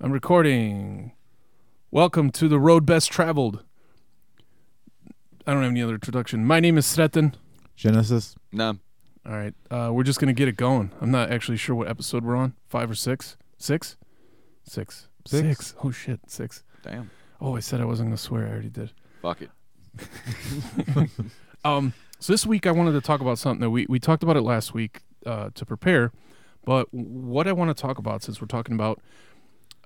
I'm recording. Welcome to the road best traveled. I don't have any other introduction. My name is Sretan. Genesis. No. All right, uh, we're just gonna get it going. I'm not actually sure what episode we're on. Five or six? Six? Six. Six. Oh shit, six. Damn. Oh, I said I wasn't gonna swear. I already did. Fuck it. Um, so this week I wanted to talk about something that we we talked about it last week uh, to prepare, but what I want to talk about since we're talking about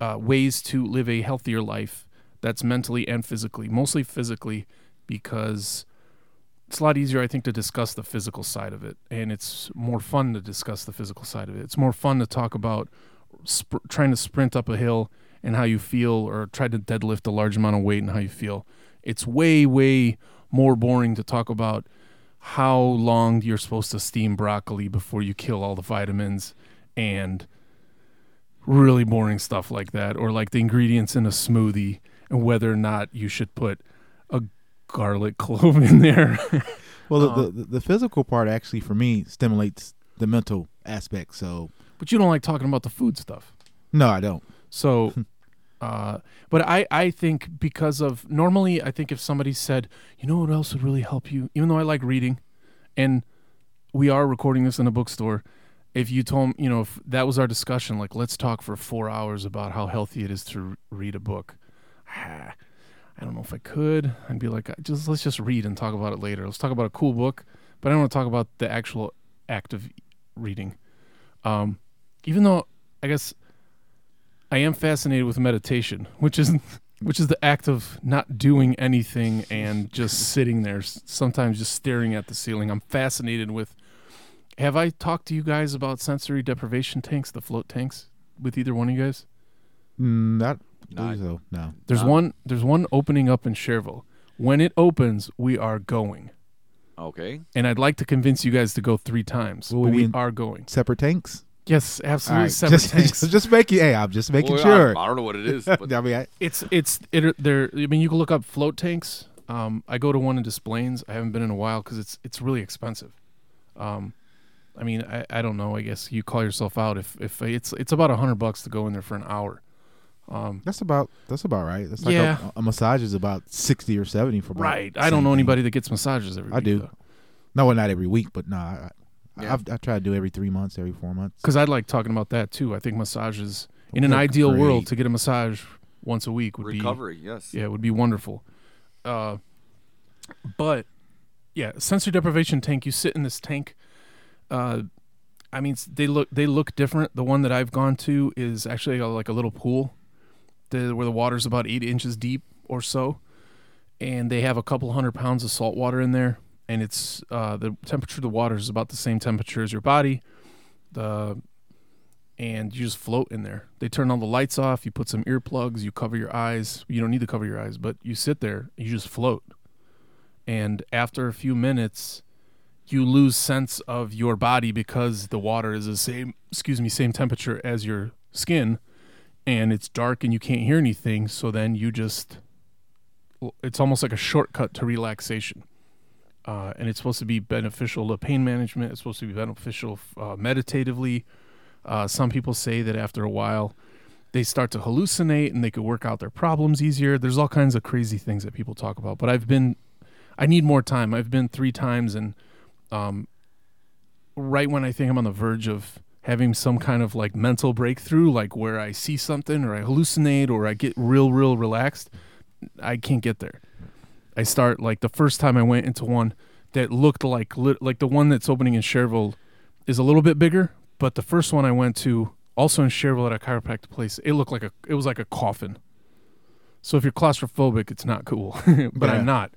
uh, ways to live a healthier life that's mentally and physically, mostly physically, because it's a lot easier I think to discuss the physical side of it, and it's more fun to discuss the physical side of it. It's more fun to talk about sp- trying to sprint up a hill and how you feel, or try to deadlift a large amount of weight and how you feel. It's way way more boring to talk about how long you're supposed to steam broccoli before you kill all the vitamins and really boring stuff like that or like the ingredients in a smoothie and whether or not you should put a garlic clove in there. Well, Uh, the, the the physical part actually for me stimulates the mental aspect. So but you don't like talking about the food stuff. no, I don't. So uh but I I think because of normally I think if somebody said, "You know what else would really help you?" even though I like reading and we are recording this in a bookstore, if you told me you know if that was our discussion like let's talk for 4 hours about how healthy it is to read a book. I don't know if I could. I'd be like just let's just read and talk about it later. Let's talk about a cool book, but I don't want to talk about the actual act of reading. Um even though I guess I am fascinated with meditation, which is which is the act of not doing anything and just sitting there, sometimes just staring at the ceiling. I'm fascinated with. Have I talked to you guys about sensory deprivation tanks, the float tanks, with either one of you guys? Mm, Not Nah. believe so. No. There's No. one. There's one opening up in Cherville. When it opens, we are going, Okay. and I'd like to convince you guys to go three times. Will but we we be in- are going. Separate tanks. Yes, absolutely. right. Separate just, tanks. just just making. Hey, I'm just making Well, sure. I, I don't know what it is, but I mean, I, It's it's it there. I mean, you can look up float tanks. Um, I go to one in Des Plaines. I haven't been in a while because it's it's really expensive. Um, I mean, I, I don't know. I guess you call yourself out if if it's it's about a hundred bucks to go in there for an hour. Um, that's about that's about right. That's like Yeah. a, a massage is about sixty or seventy for about right. I don't same know thing. anybody that gets massages every I week. do. No, well, not every week, but no, I, I, Yeah. I've, I try to do every three months, every four months. Because I'd like talking about that too. I think massages in an They're ideal world to get a massage once a week would be recovery, yes. Yeah, it would be wonderful. Uh, but yeah, sensory deprivation tank. You sit in this tank. Uh, I mean, they look they look different. The one that I've gone to is actually a, like a little pool, the, where the water's about eight inches deep or so, and they have a couple hundred pounds of salt water in there, and it's uh, the temperature of the water is about the same temperature as your body. The and you just float in there. They turn all the lights off. You put some earplugs. You cover your eyes. You don't need to cover your eyes, but you sit there. You just float. And after a few minutes, you lose sense of your body because the water is the same. Excuse me, same temperature as your skin, and it's dark and you can't hear anything. So then you just, it's almost like a shortcut to relaxation. Uh, and it's supposed to be beneficial to pain management. It's supposed to be beneficial uh, meditatively. Uh, some people say that after a while, they start to hallucinate and they could work out their problems easier. There's all kinds of crazy things that people talk about. But I've been, I need more time. I've been three times, and um, right when I think I'm on the verge of having some kind of like mental breakthrough, like where I see something or I hallucinate or I get real, real relaxed, I can't get there. I start like the first time I went into one that looked like like the one that's opening in Cherville is a little bit bigger, but the first one I went to also in Cherville at a chiropractic place, it looked like a it was like a coffin. So if you're claustrophobic, it's not cool, but Yeah. I'm not.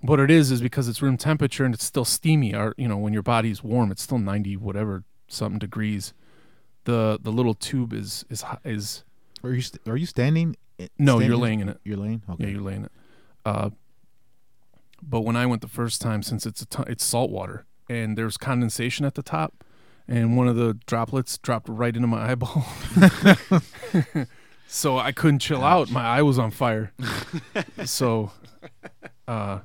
What it is is because it's room temperature and it's still steamy. Or you know, when your body's warm, it's still 90 whatever something degrees. The the little tube is is is Are you st- are you standing? no, you're laying in it. You're laying. Okay. Yeah, you're laying it. Uh, but when I went the first time, since it's a it's salt water and there's condensation at the top, and one of the droplets dropped right into my eyeball, so I couldn't chill out. My eye was on fire. so, uh,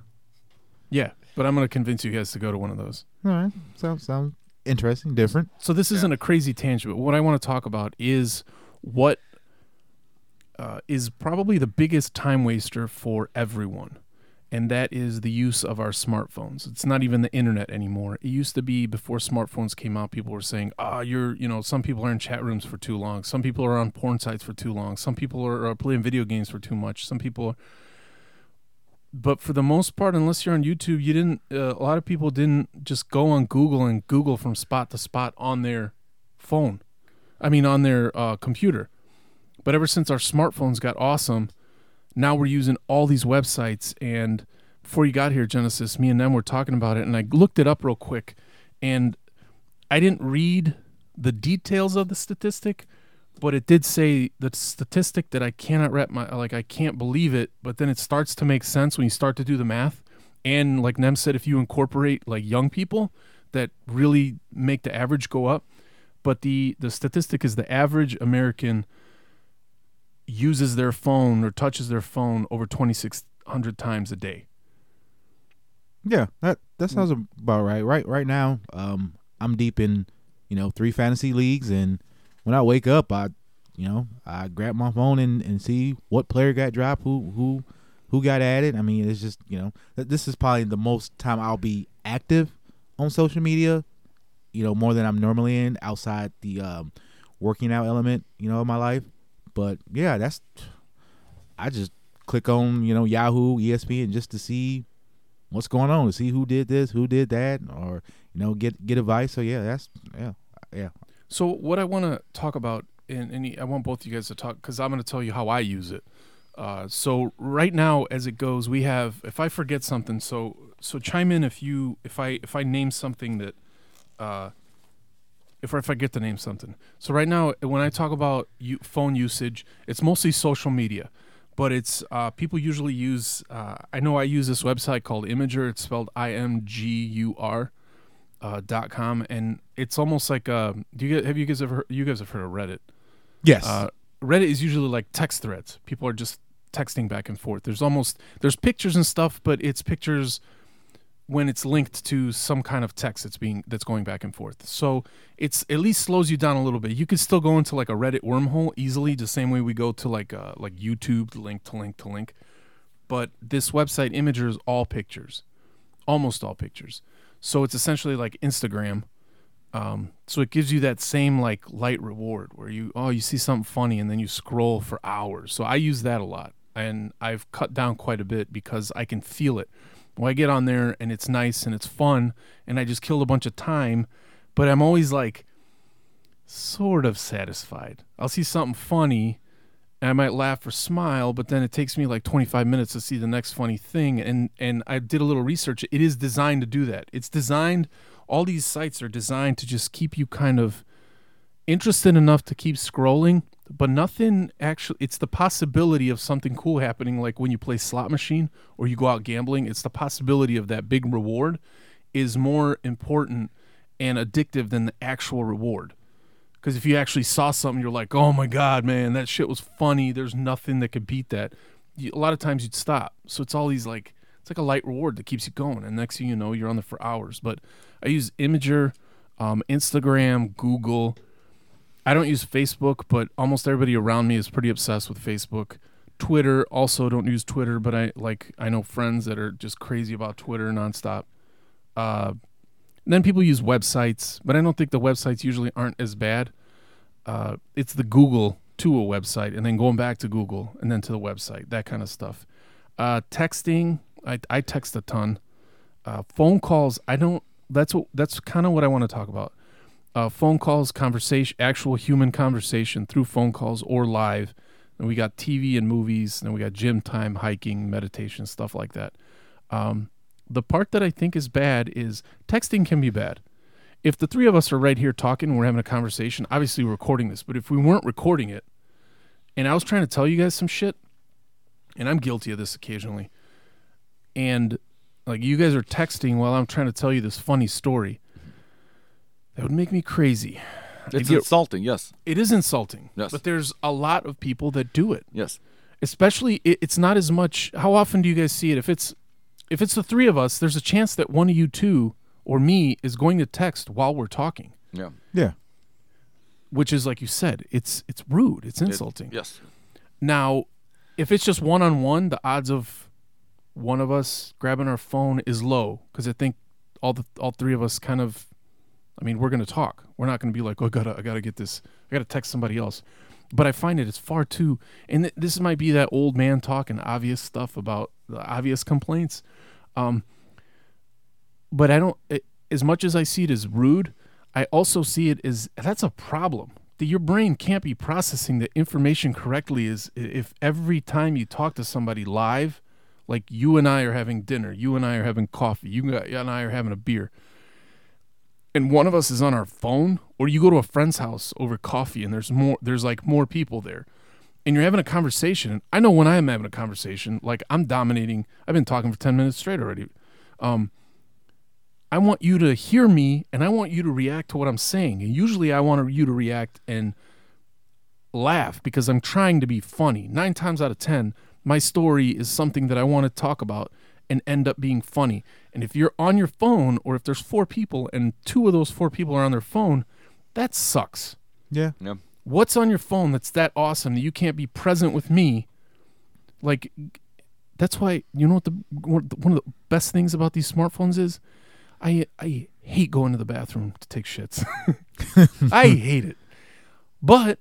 yeah. But I'm gonna convince you guys to go to one of those. All right. Sounds sounds interesting, different. So this isn't a crazy tangent, but what I want to talk about is what uh, is probably the biggest time waster for everyone. And that is the use of our smartphones. It's not even the internet anymore. It used to be before smartphones came out, people were saying, ah, you're, you know, some people are in chat rooms for too long. Some people are on porn sites for too long. Some people are, are playing video games for too much. Some people are, but for the most part, unless you're on YouTube, you didn't. Uh, a lot of people didn't just go on Google and Google from spot to spot on their phone. I mean, on their uh, computer. But ever since our smartphones got awesome, now we're using all these websites. And before you got here, Genesis, me and them were talking about it, and I looked it up real quick, and I didn't read the details of the statistic, but it did say the statistic that I cannot wrap my like I can't believe it. But then it starts to make sense when you start to do the math. And like Nem said, if you incorporate like young people, that really make the average go up. But the the statistic is the average American uses their phone or touches their phone over 2600 times a day. Yeah, that that sounds about right. Right right now, um, I'm deep in, you know, three fantasy leagues, and when I wake up, I, you know, I grab my phone and, and see what player got dropped, who who who got added. I mean, it's just you know, this is probably the most time I'll be active on social media, you know, more than I'm normally in outside the um, working out element, you know, of my life. But yeah, that's I just click on you know Yahoo, ESPN just to see what's going on, to see who did this, who did that, or you know get get advice. So yeah, that's yeah yeah. So what I want to talk about, and, and I want both of you guys to talk because I'm going to tell you how I use it. Uh, so right now, as it goes, we have. If I forget something, so so chime in if you if I if I name something that. Uh, if, I get to name something. So right now, when I talk about phone usage, it's mostly social media, but it's uh, people usually use. Uh, I know I use this website called Imgur. It's spelled I M G U R. Uh, dot com and it's almost like uh, do you have you guys ever heard, you guys have heard of Reddit? Yes. Uh, Reddit is usually like text threads. People are just texting back and forth. There's almost there's pictures and stuff, but it's pictures when it's linked to some kind of text that's being that's going back and forth. So it's at least slows you down a little bit. You could still go into like a Reddit wormhole easily, the same way we go to like uh, like YouTube, link to link to link. But this website Imgur is all pictures, almost all pictures. So it's essentially like Instagram. Um, so it gives you that same like light reward where you oh you see something funny and then you scroll for hours. So I use that a lot and I've cut down quite a bit because I can feel it well, I get on there and it's nice and it's fun and I just killed a bunch of time, but I'm always like sort of satisfied. I'll see something funny and I might laugh or smile, but then it takes me like 25 minutes to see the next funny thing and and I did a little research. It is designed to do that. It's designed all these sites are designed to just keep you kind of interested enough to keep scrolling but nothing actually it's the possibility of something cool happening like when you play slot machine or you go out gambling it's the possibility of that big reward is more important and addictive than the actual reward because if you actually saw something you're like oh my god man that shit was funny. There's nothing that could beat that. You, a lot of times you'd stop. So it's all these like it's like a light reward that keeps you going and next thing you know you're on there for hours. But i use Imgur um, instagram google. I don't use Facebook, but almost everybody around me is pretty obsessed with Facebook. Twitter also don't use Twitter, but I like I know friends that are just crazy about Twitter nonstop. Uh, then people use websites, but I don't think the websites usually aren't as bad. Uh, it's the Google to a website, and then going back to Google, and then to the website, that kind of stuff. Uh, texting, I, I text a ton. Uh, phone calls, I don't. That's what. That's kind of what I want to talk about uh, phone calls, conversation, actual human conversation through phone calls or live. And we got TV and movies, and we got gym time, hiking, meditation, stuff like that. Um, the part that I think is bad is texting can be bad. If the three of us are right here talking, we're having a conversation, obviously we're recording this, but if we weren't recording it, and I was trying to tell you guys some shit, and I'm guilty of this occasionally, and like you guys are texting while I'm trying to tell you this funny story, that would make me crazy. It's get, insulting, yes. It is insulting. Yes. But there's a lot of people that do it. Yes. Especially it, it's not as much how often do you guys see it? If it's if it's the three of us, there's a chance that one of you two or me is going to text while we're talking. Yeah. Yeah. Which is like you said, it's it's rude, it's insulting. It, yes. Now, if it's just one on one, the odds of one of us grabbing our phone is low because I think all the all three of us kind of. I mean, we're gonna talk. We're not gonna be like, oh, I gotta, I gotta get this. I gotta text somebody else. But I find it it's far too. And th- this might be that old man talking obvious stuff about the obvious complaints. Um, but I don't. It, as much as I see it as rude, I also see it as that's a problem. That your brain can't be processing the information correctly. Is if every time you talk to somebody live, like you and I are having dinner, you and I are having coffee, you and I are having a beer, and one of us is on our phone, or you go to a friend's house over coffee, and there's more, there's like more people there, and you're having a conversation. I know when I'm having a conversation, like I'm dominating. I've been talking for ten minutes straight already. Um, I want you to hear me and I want you to react to what I'm saying. And usually I want you to react and laugh because I'm trying to be funny. Nine times out of 10, my story is something that I want to talk about and end up being funny. And if you're on your phone or if there's four people and two of those four people are on their phone, that sucks. Yeah. Yeah. What's on your phone that's that awesome that you can't be present with me? Like, that's why, you know what the one of the best things about these smartphones is? I I hate going to the bathroom to take shits. I hate it. But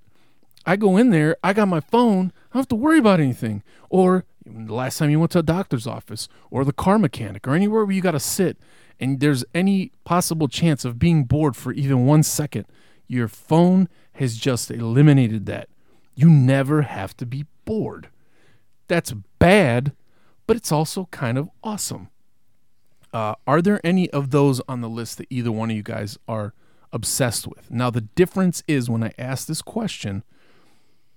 I go in there, I got my phone, I don't have to worry about anything. Or the last time you went to a doctor's office or the car mechanic or anywhere where you got to sit and there's any possible chance of being bored for even one second, your phone has just eliminated that. You never have to be bored. That's bad, but it's also kind of awesome. Uh, are there any of those on the list that either one of you guys are obsessed with? Now, the difference is when I ask this question,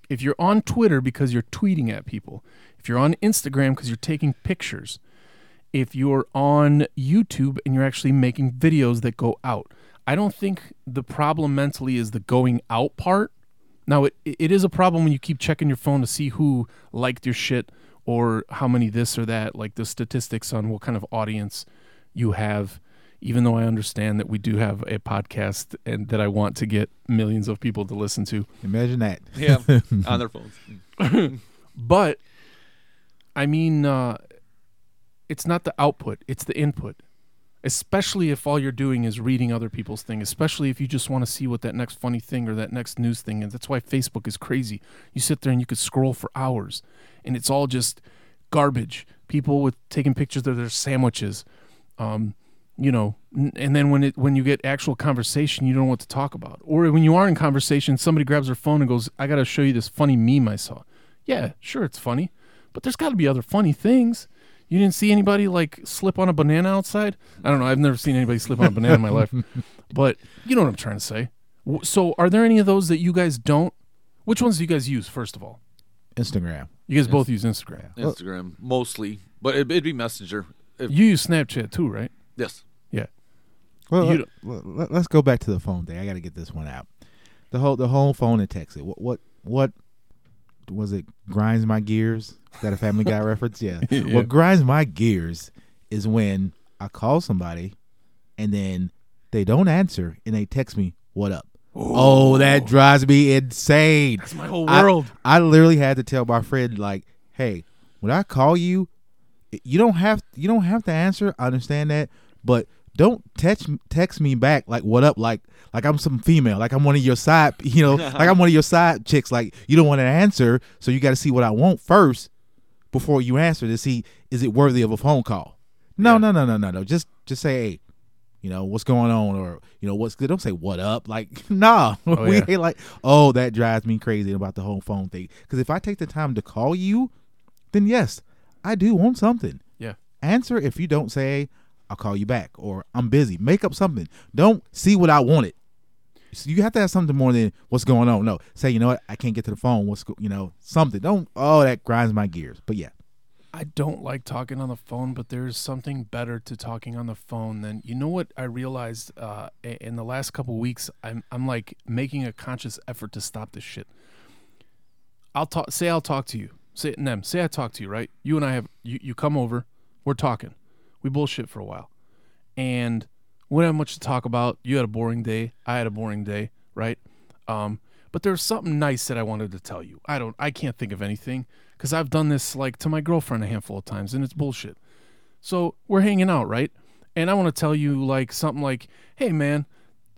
if you're on Twitter because you're tweeting at people, if you're on Instagram because you're taking pictures, if you're on YouTube and you're actually making videos that go out, I don't think the problem mentally is the going out part. Now, it, it is a problem when you keep checking your phone to see who liked your shit or how many this or that, like the statistics on what kind of audience you have even though I understand that we do have a podcast and that I want to get millions of people to listen to. Imagine that. Yeah, on their phones. but I mean, uh, it's not the output; it's the input. Especially if all you're doing is reading other people's thing. Especially if you just want to see what that next funny thing or that next news thing is. That's why Facebook is crazy. You sit there and you could scroll for hours, and it's all just garbage. People with taking pictures of their sandwiches um, you know, and then when it when you get actual conversation, you don't know what to talk about. Or when you are in conversation, somebody grabs their phone and goes, "I got to show you this funny meme I saw." Yeah, sure, it's funny, but there's got to be other funny things. You didn't see anybody like slip on a banana outside? I don't know. I've never seen anybody slip on a banana in my life, but you know what I'm trying to say. So, are there any of those that you guys don't? Which ones do you guys use first of all? Instagram. You guys both use Instagram. Instagram mostly, but it, it'd be Messenger. If, You use Snapchat too, right? yes. Yeah. Well, You let, let, let's go back to the phone thing. I got to get this one out. The whole the whole phone and text. What what what was it? Grinds my gears. Is that a Family Guy reference? Yeah. Yeah. What grinds my gears is when I call somebody and then they don't answer and they text me, "What up?" Oh, that drives me insane. That's my whole I- world. I, literally had to tell my friend like, "Hey, when I call you, you don't have you don't have to answer. I understand that, but don't text text me back like what up like like I'm some female like I'm one of your side you know like I'm one of your side chicks like you don't want to answer so you got to see what I want first before you answer to see is it worthy of a phone call. No, Yeah. no, no, no, no, no. Just just say hey, you know what's going on or you know what's good. Don't say what up like nah. Oh, we yeah. ain't like oh that drives me crazy about the whole phone thing because if I take the time to call you, then yes, I do want something. Yeah. Answer if you don't say I'll call you back or I'm busy. Make up something. Don't see what I wanted. So you have to have something more than what's going on. No, say you know what I can't get to the phone. What's you know something. Don't oh that grinds my gears. But yeah, I don't like talking on the phone, but there's something better to talking on the phone than you know what I realized uh, in the last couple weeks. I'm I'm like making a conscious effort to stop this shit. I'll talk. Say I'll talk to you. Say Nem. Say I talk to you. Right. You and I have you. You come over. We're talking. We bullshit for a while, and we don't have much to talk about. You had a boring day. I had a boring day. Right. Um. But there's something nice that I wanted to tell you. I don't I can't think of anything cuz I've done this like to my girlfriend a handful of times and it's bullshit. So, we're hanging out, right? And I want to tell you like something like, "Hey man,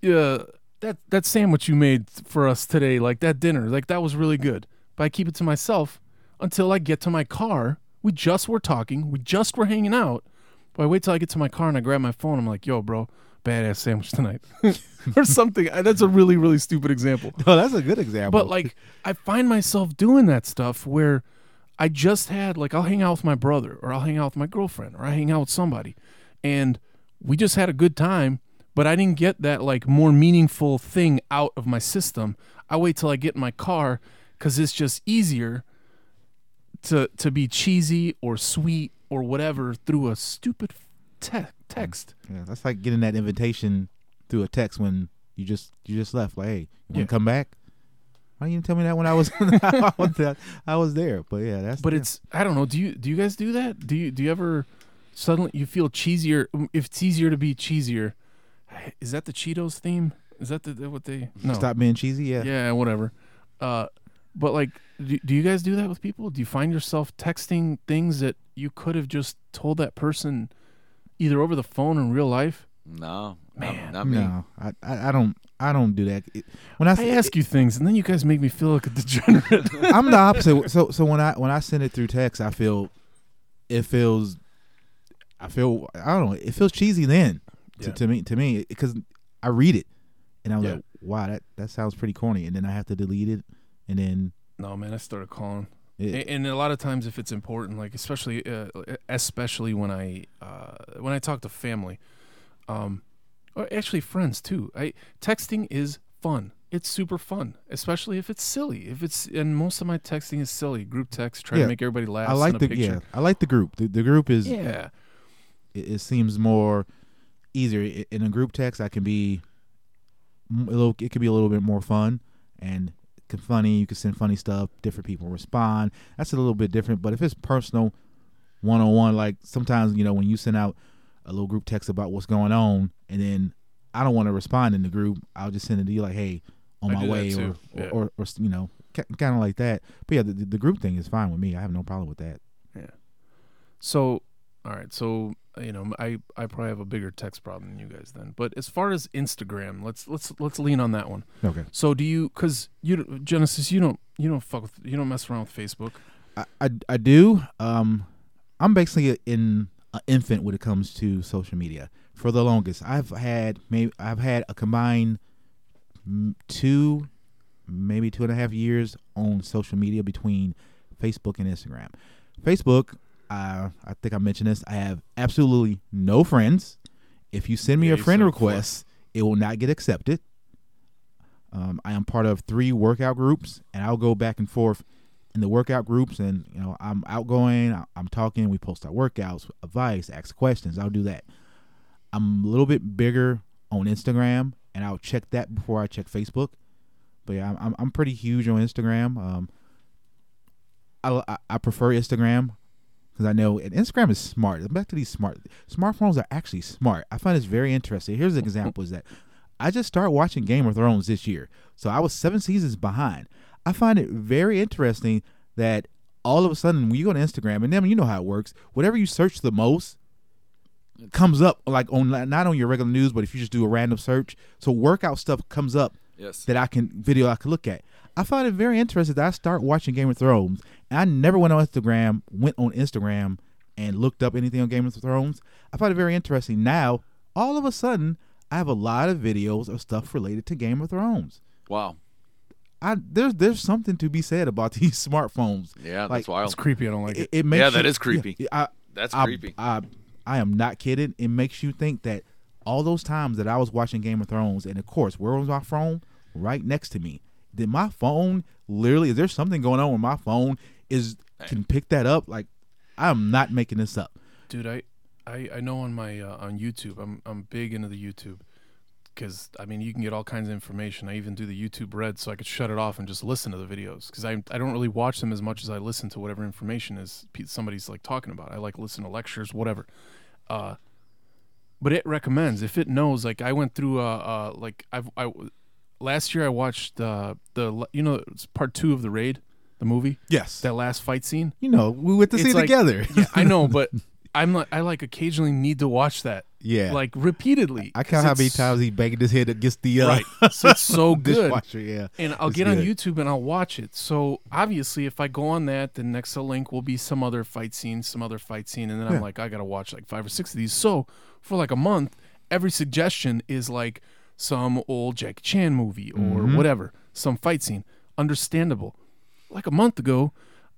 uh that that sandwich you made for us today, like that dinner, like that was really good." But I keep it to myself until I get to my car. We just were talking, we just were hanging out. I wait till I get to my car and I grab my phone. I'm like, "Yo, bro, badass sandwich tonight," or something. That's a really, really stupid example. No, that's a good example. But like, I find myself doing that stuff where I just had like I'll hang out with my brother or I'll hang out with my girlfriend or I hang out with somebody, and we just had a good time. But I didn't get that like more meaningful thing out of my system. I wait till I get in my car because it's just easier to to be cheesy or sweet or whatever through a stupid te- text. yeah, that's like getting that invitation through a text when you just you just left. Like, hey, you want to come back? Why didn't you tell me that when I was I was there? I was there. But yeah, that's But yeah. it's I don't know. Do you do you guys do that? Do you do you ever suddenly you feel cheesier? If it's easier to be cheesier, is that the Cheetos theme? Is that the, the what they no? stop being cheesy. Yeah. Yeah, whatever. Uh, but like, do, do you guys do that with people? Do you find yourself texting things that you could have just told that person either over the phone or in real life? No, Man. not, not me. No, I, I I don't I don't do that. It- when I ask you things, and then you guys make me feel like a degenerate. I'm the opposite. So so when I when I send it through text, I feel it feels I feel I don't know. It feels cheesy then to, Yeah. to me to me because I read it and I'm Yeah. like, wow, that that sounds pretty corny, and then I have to delete it, and then no, man, I started calling. A- and a lot of times if it's important like especially uh, especially when i uh, when i talk to family um or actually friends too i texting is fun it's super fun especially if it's silly if it's and most of my texting is silly group text try Yeah. to make everybody laugh I like the yeah. I like the group. The, the group is yeah it, it seems more easier in a group text. I can be a little. It could be a little bit more fun and can funny. You can send funny stuff. Different people respond. That's a little bit different. But if it's personal, one on one, like sometimes you know when you send out a little group text about what's going on, and then I don't want to respond in the group, I'll just send it to you like, hey, on I my way, or, yeah. or or you know, kind of like that. But yeah, the, the group thing is fine with me. I have no problem with that. Yeah. So all right so you know i i probably have a bigger text problem than you guys then but as far as instagram let's let's let's lean on that one Okay. so do you because you genesis you don't you don't fuck with you don't mess around with facebook I, I, I do. Um, I'm basically in an infant when it comes to social media. For the longest, I've had maybe I've had a combined two, maybe two and a half years on social media between Facebook and Instagram. Facebook, uh, I think I mentioned this. I have absolutely no friends. If you send me Yeah, a friend request, it will not get accepted. Um, I am part of three workout groups, and I'll go back and forth in the workout groups and you know i'm outgoing I- i'm talking we post our workouts advice ask questions i'll do that i'm a little bit bigger on instagram and i'll check that before i check facebook but yeah i'm, I'm, I'm pretty huge on instagram um, I, I, I prefer instagram because i know and instagram is smart. Back to these smart smartphones are actually smart. I find this very interesting. Here's an example is that i just started watching game of thrones this year. So i was seven seasons behind. I find it very interesting that all of a sudden when you go to Instagram and then you know how it works, whatever you search the most comes up like on not on your regular news, but if you just do a random search, so workout stuff comes up Yes. that I can video I can look at. I find it very interesting that I start watching Game of Thrones and I never went on Instagram, went on Instagram and looked up anything on Game of Thrones. I find it very interesting. Now, all of a sudden, I have a lot of videos of stuff related to Game of Thrones. Wow. I there's there's something to be said about these smartphones. Yeah, Like, that's wild. it's creepy i don't like it It, it makes Yeah, you- that is creepy. yeah, I, That's I, creepy. I, I am not kidding. It makes you think that all those times that I was watching Game of Thrones, and of course, where was my phone? Right next to me. Did my phone literally? Is there something going on with my phone? Is can pick that up? Like, I'm not making this up. dude i i, I know on my uh, on youtube i'm i'm big into the youtube because i mean you can get all kinds of information i even do the youtube red so i could shut it off and just listen to the videos because I, I don't really watch them as much as i listen to whatever information is somebody's like talking about i like listen to lectures whatever uh but it recommends if it knows like i went through uh, uh like i've i last year I watched uh, the you know it's part two of the raid, the movie. Yes. That last fight scene. you know, we went to It's see like- together. Yeah, I know, but I'm like I like occasionally need to watch that yeah. like repeatedly. I count how many times he banged his head against the uh, Right. So it's so good. Yeah. and I'll It's get on. YouTube and I'll watch it. So obviously, if I go on that, then next to link will be some other fight scene, some other fight scene, and then Yeah. I'm like, I gotta watch like five or six of these. So for like a month, every suggestion is like some old Jackie Chan movie or Mhm. whatever, some fight scene. Understandable. Like a month ago,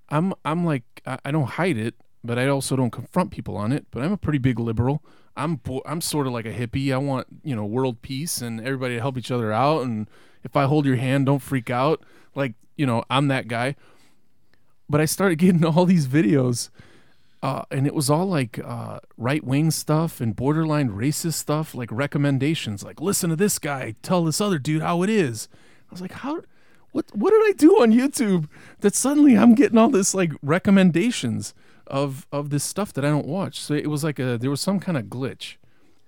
I'm I'm like I, I don't hide it, but I also don't confront people on it. But I'm a pretty big liberal. I'm bo- I'm sort of like a hippie. I want you know world peace and everybody to help each other out. And if I hold your hand, don't freak out. Like you know I'm that guy. But I started getting all these videos, uh, and it was all like uh, right wing stuff and borderline racist stuff, like recommendations, like listen to this guy tell this other dude how it is. I was like, how? What what did I do on YouTube that suddenly I'm getting all this like recommendations of of this stuff that I don't watch? So it was like a there was some kind of glitch,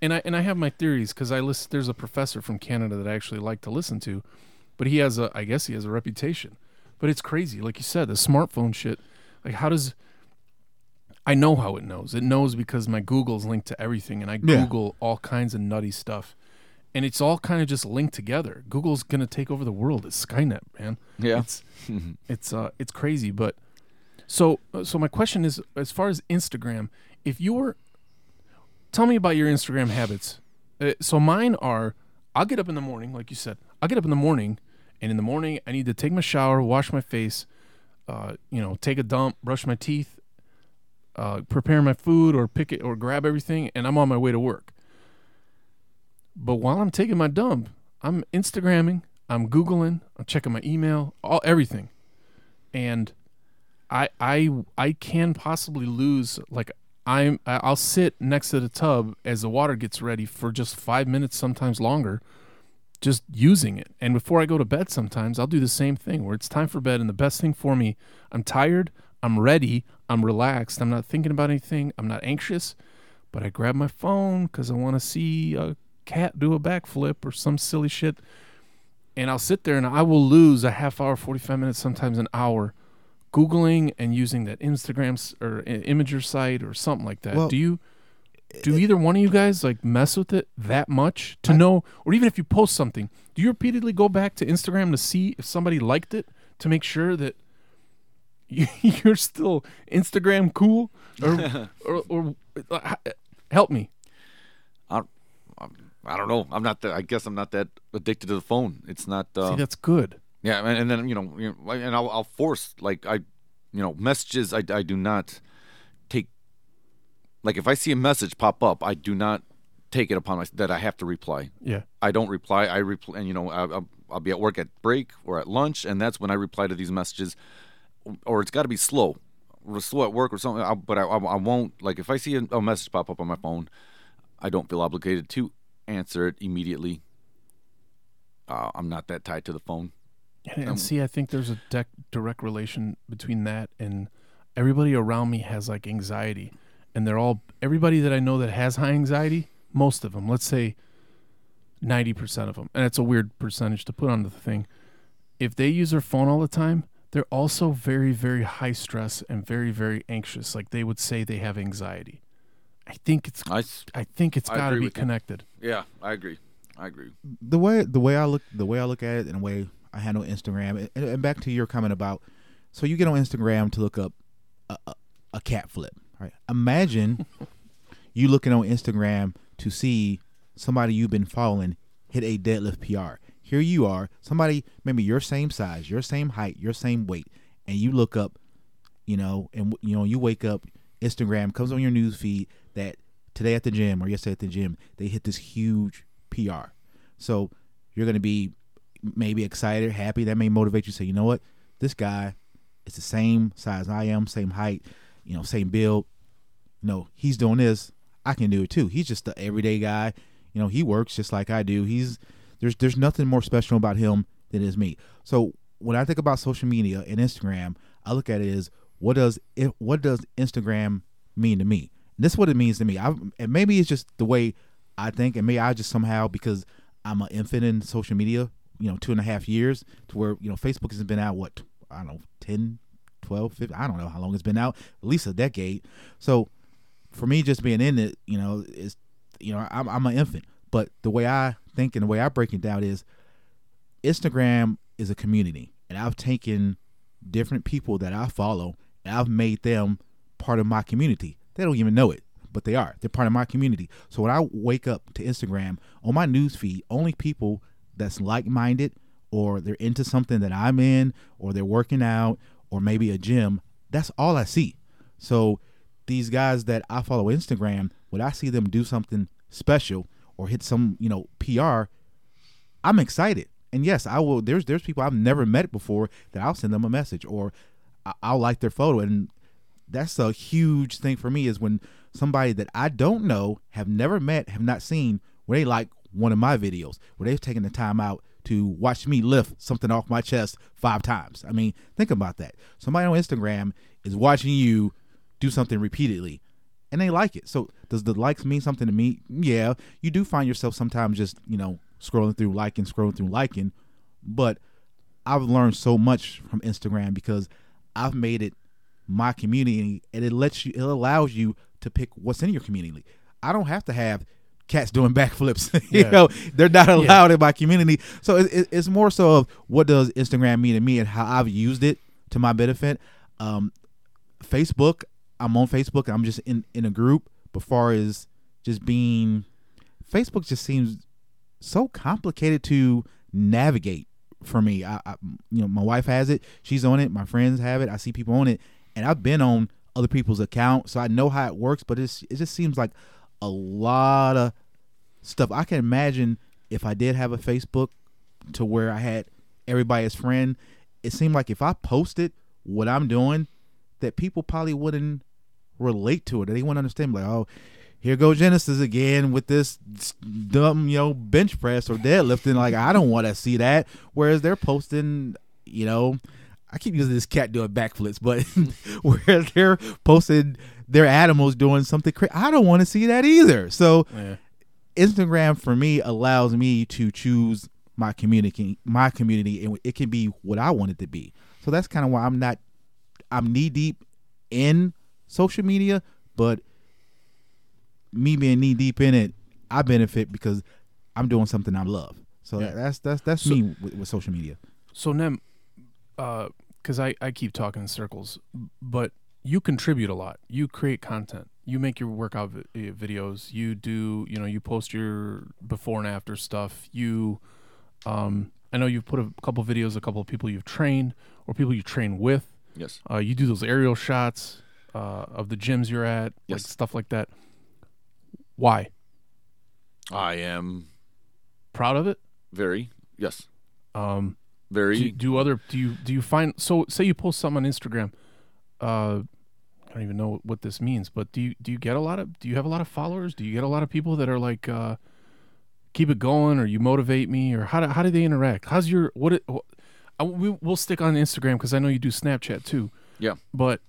and I and I have my theories because I listen. There's a professor from Canada that I actually like to listen to, but he has a I guess he has a reputation, but it's crazy. Like you said, the smartphone shit. Like how does I know how it knows. It knows because my Google's linked to everything, and I Yeah. Google all kinds of nutty stuff, and it's all kind of just linked together. Google's gonna take over the world. It's Skynet, man. Yeah. It's it's uh it's crazy. But so so my question is, as far as Instagram, if you're, tell me about your Instagram habits. Uh, so mine are, I'll get up in the morning, like you said. I'll get up in the morning, and in the morning I need to take my shower, wash my face, uh, you know, take a dump, brush my teeth, uh, prepare my food, or pick it or grab everything, and I'm on my way to work. But while I'm taking my dump, I'm Instagramming, I'm Googling, I'm checking my email, all everything, and I I I can possibly lose like I'm I'll sit next to the tub as the water gets ready for just five minutes, sometimes longer, just using it. And before I go to bed, sometimes I'll do the same thing where it's time for bed, and the best thing for me, I'm tired, I'm ready, I'm relaxed, I'm not thinking about anything, I'm not anxious, but I grab my phone because I want to see a cat do a backflip or some silly shit. And I'll sit there and I will lose a half hour, 45 minutes, sometimes an hour, Googling and using that Instagram or i- Imgur site or something like that. Well, do you, do either one of you guys like mess with it that much to know, or even if you post something, do you repeatedly go back to Instagram to see if somebody liked it to make sure that you're still Instagram cool? Or, or, or uh, help me. I don't know. I'm not that. I guess I'm not that addicted to the phone. It's not. Uh, See, that's good. Yeah, and, and then you know, you know, and I'll, I'll force like I, you know, messages. I, I do not take. Like if I see a message pop up, I do not take it upon myself that I have to reply. Yeah. I don't reply. I reply, and you know, I, I'll, I'll be at work at break or at lunch, and that's when I reply to these messages. Or it's got to be slow, or slow at work or something. I, but I, I, I won't like if I see a, a message pop up on my phone, I don't feel obligated to answer it immediately. Uh, I'm not that tied to the phone. And, and see, I think there's a dec- direct relation between that and everybody around me has like anxiety, and they're all everybody that I know that has high anxiety. Most of them, let's say ninety percent of them, and it's a weird percentage to put on the thing. If they use their phone all the time, they're also very, very high stress and very, very anxious. Like they would say they have anxiety. I think it's I, s- I think it's I got to be with you. connected. yeah, I agree. I agree. the way the way I look the way I look at it and the way I handle Instagram and, and back to your comment about so you get on Instagram to look up a, a, a cat flip right imagine you looking on Instagram to see somebody you've been following hit a deadlift PR here you are somebody maybe your same size your same height your same weight and you look up you know and you know you wake up Instagram comes on your news feed that today at the gym or yesterday at the gym they hit this huge PR so you're to be maybe excited, happy. That may motivate you say, you know what, this guy is the same size I am, same height, you know, same build. You know, he's doing this. I can do it too. He's just the everyday guy. You know, he works just like I do. He's there's there's nothing more special about him than is me. So when I think about social media and Instagram, I look at it as what does it what does Instagram mean to me? And this is what it means to me. I and maybe it's just the way I think, and maybe I just somehow because I'm an infant in social media you know two and a half years to where you know Facebook has been out what I don't know 10, 12, 15, I don't know how long it's been out at least a decade. So for me, just being in it, you know, is you know I'm I'm an infant, but the way I think and the way I break it down is Instagram is a community, and I've taken different people that I follow and I've made them part of my community. They don't even know it, but they are. They're part of my community. So when I wake up to Instagram on my news feed, only people that's like-minded or they're into something that I'm in or they're working out or maybe a gym, that's all I see. So these guys that I follow Instagram, when I see them do something special or hit some, you know, PR, I'm excited. And yes, I will. There's there's people I've never met before that I'll send them a message or I'll like their photo, and that's a huge thing for me is when somebody that I don't know, have never met, have not seen, where they like one of my videos, where they've taken the time out to watch me lift something off my chest five times. I mean, think about that. Somebody on Instagram is watching you do something repeatedly and they like it. So does the likes mean something to me? Yeah, you do find yourself sometimes just, you know, scrolling through liking, scrolling through liking, but I've learned so much from Instagram because I've made it my community and it lets you it allows you to pick what's in your community. I don't have to have cats doing backflips. you Yeah. know, they're not allowed in my community. So it, it, it's more so of what does Instagram mean to me and how I've used it to my benefit. Um, Facebook, I'm on Facebook. I'm just in in a group. But far as just being, Facebook just seems so complicated to navigate for me. I, I you know, my wife has it. She's on it. My friends have it. I see people on it, and I've been on other people's accounts, so I know how it works. But it's it just seems like a lot of stuff. I can imagine if I did have a Facebook to where I had everybody as friend, it seemed like if I posted what I'm doing, that people probably wouldn't relate to it. They wouldn't understand. Like, oh, here go Genesis again with this dumb, you know, bench press or deadlifting. Like, I don't want to see that. Whereas they're posting, you know, I keep using this cat doing backflips, but where they're posting their animals doing something crazy. I don't want to see that either. So Yeah. Instagram for me allows me to choose my community, my community, and it can be what I want it to be. So that's kind of why I'm not, I'm knee deep in social media, but me being knee deep in it, I benefit because I'm doing something I love. So Yeah. that's that's that's So- me with, with social media. So Nem, because I I keep talking in circles, but you contribute a lot. You create content. You make your workout vi- eh, videos. You do you know you post your before and after stuff. You, um, I know you've put a couple videos, a couple of people you've trained or people you train with. Yes. Uh, you do those aerial shots uh, of the gyms you're at, like Yes. stuff like that. Why? I am Proud of it? very yes, Um, very. do, do other do you do you find so say you post something on Instagram uh I don't even know what this means but do you do you get a lot of do you have a lot of followers do you get a lot of people that are like uh keep it going or you motivate me or how do, how do they interact how's your what it, wh- I, we, we'll stick on Instagram because I know you do Snapchat too Yeah. but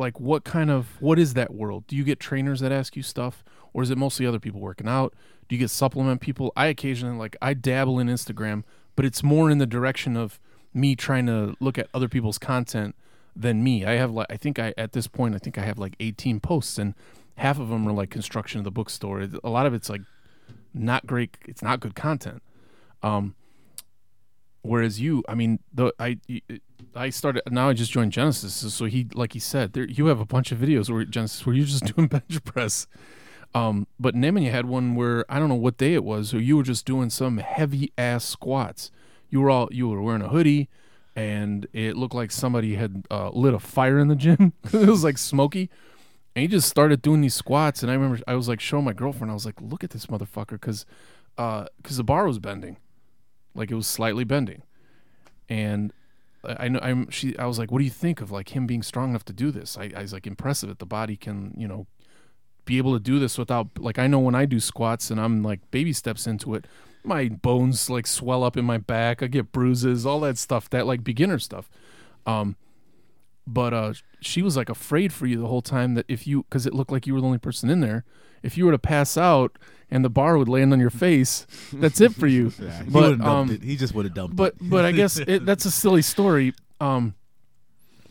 like what kind of what is that world? Do you get trainers that ask you stuff or is it mostly other people working out? Do you get supplement people? I occasionally like i dabble in instagram but it's more in the direction of me trying to look at other people's content than me. I have like i think i at this point i think i have like 18 posts and half of them are like construction of the bookstore. A lot of it's like not great it's not good content. Um whereas you i mean the i I started now. I just joined Genesis, so he, like he said, there you have a bunch of videos where Genesis where you're just doing bench press. Um, but Nemanja had one where I don't know what day it was, or you were just doing some heavy ass squats. You were all you were wearing a hoodie, and it looked like somebody had uh, lit a fire in the gym. it was like smoky, and he just started doing these squats. And I remember I was like showing my girlfriend, I was like, "Look at this motherfucker," because because the bar was bending, like it was slightly bending, and I know I'm she I was like, what do you think of like him being strong enough to do this? I, I was like impressive that the body can, you know, be able to do this without like I know when I do squats and I'm like baby steps into it, my bones like swell up in my back, I get bruises, all that stuff, that like beginner stuff. Um but uh, she was like afraid for you the whole time that if you because it looked like you were the only person in there. If you were to pass out and the bar would land on your face, that's it for you. Yeah, he But, would've um, it. He just would have dumped But it. but I guess it, that's a silly story. Um,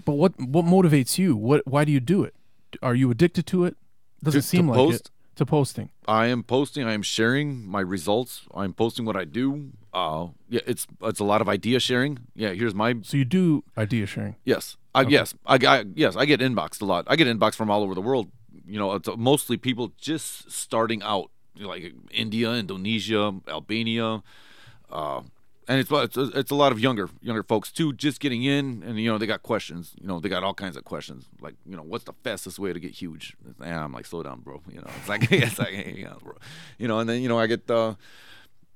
but what what motivates you? What why do you do it? Are you addicted to it? Doesn't To- to seem like post? it. To posting. I am posting. I am sharing my results. I'm posting what I do. Uh, yeah, it's it's a lot of idea sharing. Yeah, here's my So you do idea sharing. yes. I yes I, I yes I get inboxed a lot. I get inboxed from all over the world. You know, it's mostly people just starting out, like India, Indonesia, Albania, uh, and it's it's it's a lot of younger younger folks too, just getting in, and you know they got questions. You know they got all kinds of questions, like you know what's the fastest way to get huge? And I'm like, slow down, bro. You know, it's like it's like hey, yeah, bro. You know, and then you know I get uh,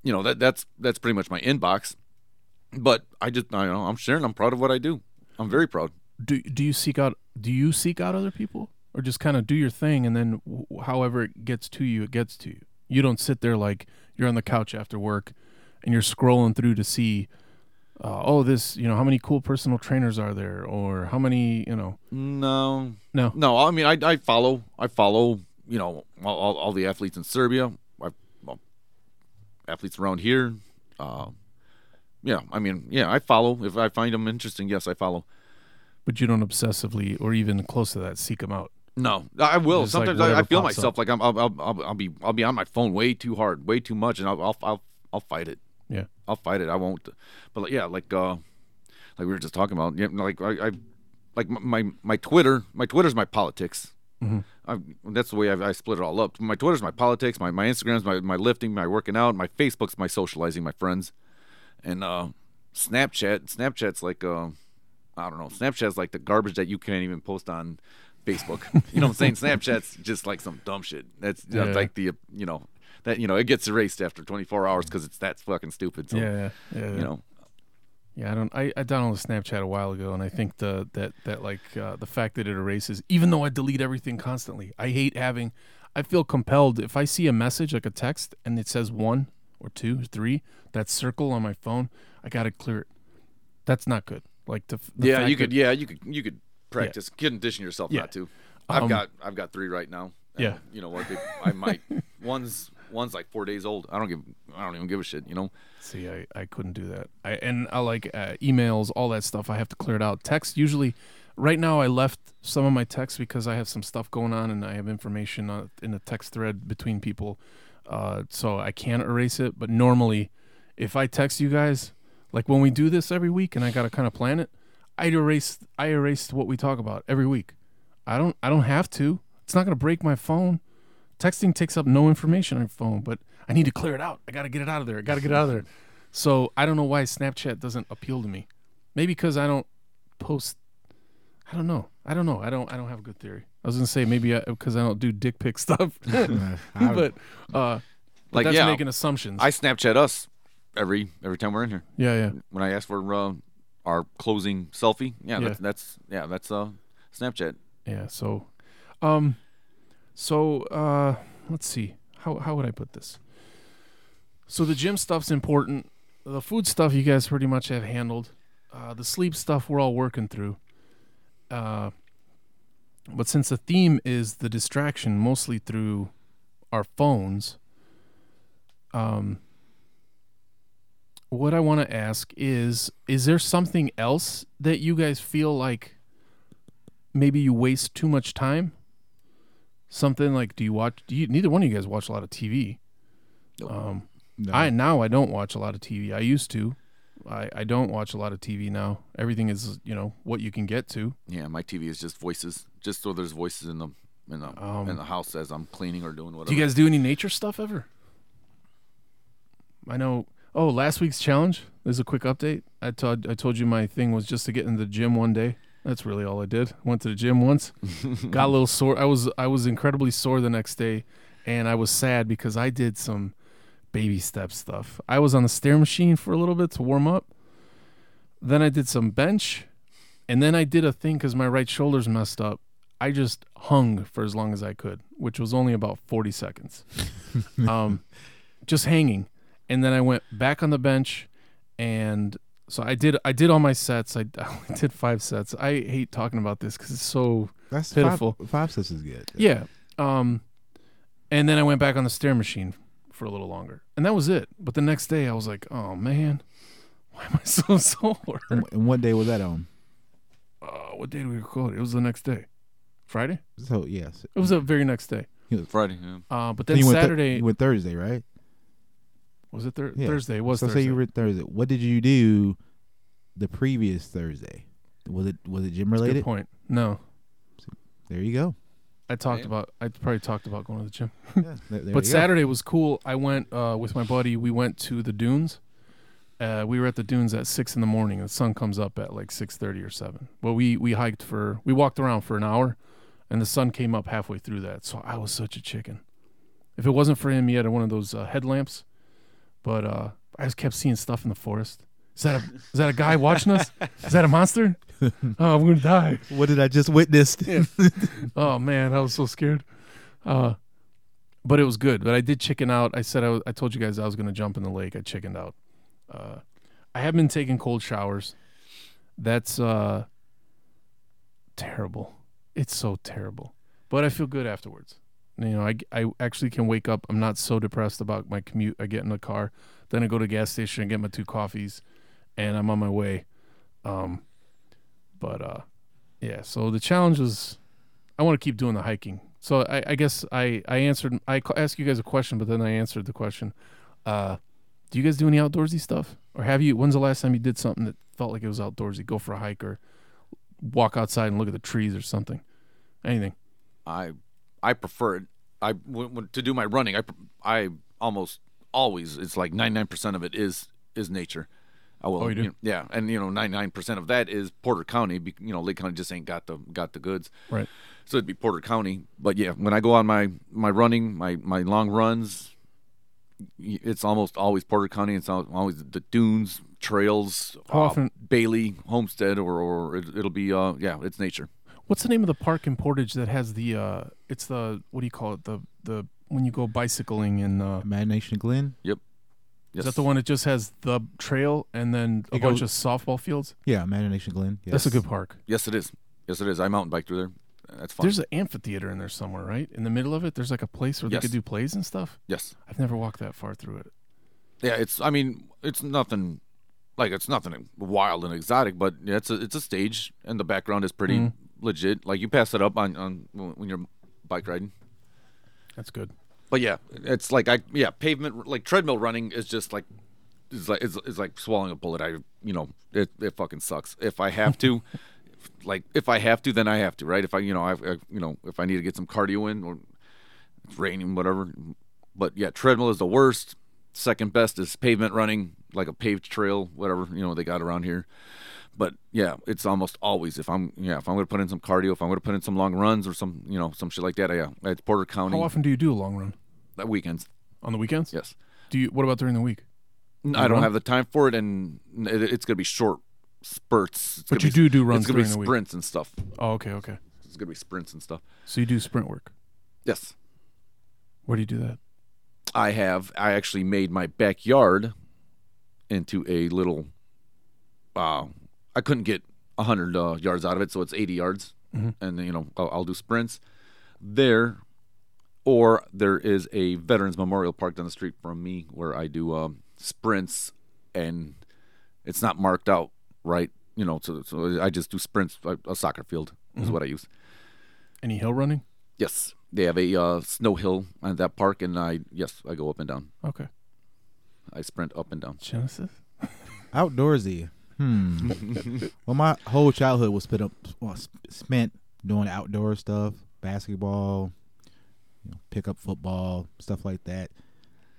you know that that's that's pretty much my inbox. But I just I know I'm sharing. I'm proud of what I do. I'm very proud. Do do you seek out do you seek out other people or just kind of do your thing and then w- however it gets to you it gets to you. You don't sit there like you're on the couch after work and you're scrolling through to see uh, oh this you know how many cool personal trainers are there or how many you know No, No. no. I mean, I, I follow, I follow, you know, all, all, the athletes in Serbia, athletes around here. Uh, yeah, I mean, yeah, I follow. If I find them interesting, yes, I follow. but you don't obsessively or even close to that seek them out. No, I will. Just like Sometimes I, I feel myself up. like I'm, I'll, I'll, I'll, be, I'll be on my phone way too hard, way too much, and I'll, I'll, I'll, I'll fight it. Yeah. I'll fight it. I won't. But like, yeah, like, uh, like we were just talking about. Yeah, like I, I like my my Twitter. My Twitter's my politics. Mhm. I, that's the way I, I split it all up. My Twitter's my politics. My my Instagram's my my lifting, my working out. My Facebook's my socializing, my friends, and uh, Snapchat. Snapchat's like uh, I don't know. Snapchat's like the garbage that you can't even post on Facebook. you know what I'm saying? Snapchat's just like some dumb shit. That's that's Yeah. like the you know that you know it gets erased after 24 hours because it's that fucking stupid. So yeah, yeah, yeah, yeah. you know. Yeah, I don't. I, I downloaded Snapchat a while ago, and I think the that that like uh, the fact that it erases, even though I delete everything constantly, I hate having. I feel compelled if I see a message like a text and it says one or two or three, that circle on my phone, I gotta clear it. That's not good. Like the yeah, you could. that- Yeah, you could. You could practice condition yourself Yeah. not to. I've Um, got. I've got three right now. and, Yeah. You know what? They, I might. One's one's like four days old. I don't give. I don't even give a shit. You know. See, I, I couldn't do that. I and I like uh, emails, all that stuff. I have to clear it out. Text usually. Right now, I left some of my texts because I have some stuff going on and I have information uh, in a text thread between people, uh, so I can't erase it. But normally, if I text you guys, like when we do this every week, and I gotta kind of plan it, I erase I erased what we talk about every week. I don't I don't have to. It's not gonna break my phone. Texting takes up no information on your phone, but I need to clear it out. I got to get it out of there. I got to get it out of there. So I don't know why Snapchat doesn't appeal to me. Maybe because I don't post. I don't know. I don't know. I don't. I don't have a good theory. I was gonna say maybe because I, don't do dick pic stuff, but uh, but Like that's yeah, making assumptions. I Snapchat us every every time we're in here. yeah, yeah. When I ask for uh, our closing selfie, yeah, Yeah. That's, that's yeah, that's uh, Snapchat. Yeah. So, um, so uh, let's see. How how would I put this? So the gym stuff's important. The food stuff you guys pretty much have handled. Uh, the sleep stuff we're all working through. Uh, but since the theme is the distraction, mostly through our phones, um, what I want to ask is: Is there something else that you guys feel like? maybe you waste too much time. Something like, do you watch? Do you? Neither one of you guys watch a lot of TV. Nope. Um, no. I now I don't watch a lot of TV. I used to. I I don't watch a lot of TV now. Everything is you know what you can get to. Yeah, my TV is just voices, just so there's voices in the in the Um, in the house as I'm cleaning or doing whatever. Do you guys do any nature stuff ever? I know. Oh, last week's challenge. There's a quick update. I told I told you my thing was just to get in the gym one day. That's really all I did. Went to the gym once. got a little sore. I was I was incredibly sore the next day, and I was sad because I did some baby step stuff. I was on the stair machine for a little bit to warm up. Then I did some bench, and then I did a thing because my right shoulder's messed up. I just hung for as long as I could, which was only about forty seconds, um, just hanging. And then I went back on the bench and So I did I did all my sets. I, I only did five sets. I hate talking about this because it's so That's Pitiful. Five, five sets is good. yeah. Um, and then I went back on the stair machine for a little longer, and that was it. But the next day I was like, oh man, why am I so sore? And, and what day was that on? Uh, what day did we record? It was the next day, Friday. So yes, It was the very next day. Friday. Yeah. Uh, but So then you went Thur- Saturday you went Thursday, right? Was it thir- Yeah. Thursday? It was so Thursday. say you were Thursday. What did you do the previous Thursday? Was it was it gym related? Good point. No, There you go. I talked Yeah. about. I probably talked about going to the gym. Yeah, there, there but. Saturday was cool. I went uh, with my buddy. We went to the dunes. Uh, we were at the dunes at six in the morning. The sun comes up at like six thirty or seven. Well, we we hiked for we walked around for an hour, and the sun came up halfway through that. So I was such a chicken. If it wasn't for him, he had one of those uh, headlamps. But uh, I just kept seeing stuff in the forest. Is that a is that a guy watching us? Is that a monster? Oh, I'm gonna die. What did I just witness? Oh man, I was so scared. Uh, but it was good. But I did chicken out. I said I, was, I told you guys I was gonna jump in the lake. I chickened out. Uh, I have been taking cold showers. That's uh, terrible. It's so terrible. But I feel good afterwards. You know, I, I actually can wake up. I'm not so depressed about my commute. I get in the car, then I go to gas station and get my two coffees, and I'm on my way. Um, but uh, yeah. So the challenge is I want to keep doing the hiking. So I, I guess I, I answered I asked you guys a question, but then I answered the question. Uh, do you guys do any outdoorsy stuff, or have you? When's the last time you did something that felt like it was outdoorsy? Go for a hike or walk outside and look at the trees or something. Anything. I I prefer it. I to do my running. I I almost always it's like 99% of it is is nature. I will. Oh, you do? know, yeah, and you know 99% of that is Porter County. You know Lake County just ain't got the got the goods. Right. So it'd be Porter County. But yeah, when I go on my my running, my my long runs, it's almost always Porter County. It's always the dunes, trails, How uh, Bailly, Homestead, or or it, it'll be uh yeah, it's nature. What's the name of the park in Portage that has the? uh It's the what do you call it? The the when you go bicycling in. Uh, Imagination Glen. Yes. Is that the one that just has the trail and then a It bunch goes- of softball fields? Yeah, Imagination Glen. Yes. That's a good park. Yes, it is. Yes, it is. I mountain bike through there. That's fun. There's an amphitheater in there somewhere, right? In the middle of it, there's like a place where Yes. they could do plays and stuff. yes. I've never walked that far through it. Yeah, it's. I mean, it's nothing. Like it's nothing wild and exotic, but yeah, it's a it's a stage, and the background is pretty Mhm. Legit. Like you pass it up on on when you're bike riding. That's good. But yeah, it's like I yeah pavement like treadmill running is just like is like is, is like swallowing a bullet. I you know it it fucking sucks. If I have to, like if I have to, then I have to, right? If I you know I, I you know if I need to get some cardio in or it's raining whatever. But yeah, treadmill is the worst. Second best is pavement running, like a paved trail, whatever you know they got around here. But yeah, it's almost always if I'm yeah if I'm gonna put in some cardio, if I'm gonna put in some long runs or some you know some shit like that. Yeah, it's Porter County How often do you do a long run? That weekends. On the weekends? Yes. Do you? What about during the week? I don't run? have the time for it, and it, it's gonna be short spurts. It's But you be, do do runs It's be during the week. sprints and stuff. Oh, okay, okay. It's gonna be sprints and stuff. So you do sprint work. Yes, Where do you do that? I have. I actually made my backyard into a little. Uh, I couldn't get hundred uh, yards out of it, so it's eighty yards, Mhm. and you know I'll, I'll do sprints there. Or there is a Veterans Memorial Park down the street from me where I do um, sprints, and it's not marked out right. You know, so, so I just do sprints. A, a soccer field is Mhm. what I use. Any hill running? Yes, they have a uh, snow hill at that park, and I yes I go up and down. Okay. I sprint up and down. Genesis. Outdoorsy. Hmm. well, my whole childhood was spent up, well, spent doing outdoor stuff, basketball, you know, pickup football, stuff like that.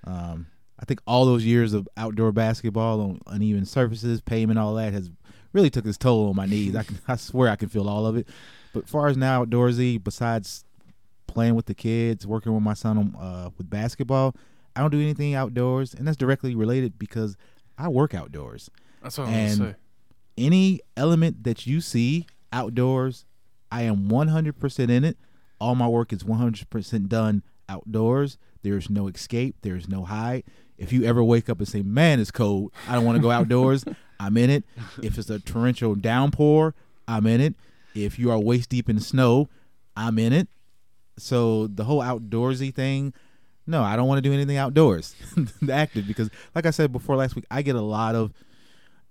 Um, I think all those years of outdoor basketball on uneven surfaces, pavement, all that has really took its toll on my knees. I can, I swear, I can feel all of it. But far as now outdoorsy, besides playing with the kids, working with my son on, uh, with basketball, I don't do anything outdoors, and that's directly related because I work outdoors That's what I was And- say. any element that you see outdoors, I am 100% in it. All my work is 100% done outdoors. There's no escape, there's no hide. If you ever wake up and say, "Man, it's cold. I don't want to go outdoors," I'm in it. if it's a torrential downpour, I'm in it. If you are waist deep in snow, I'm in it. So the whole outdoorsy thing, no, I don't want to do anything outdoors, active because, like I said before last week, I get a lot of,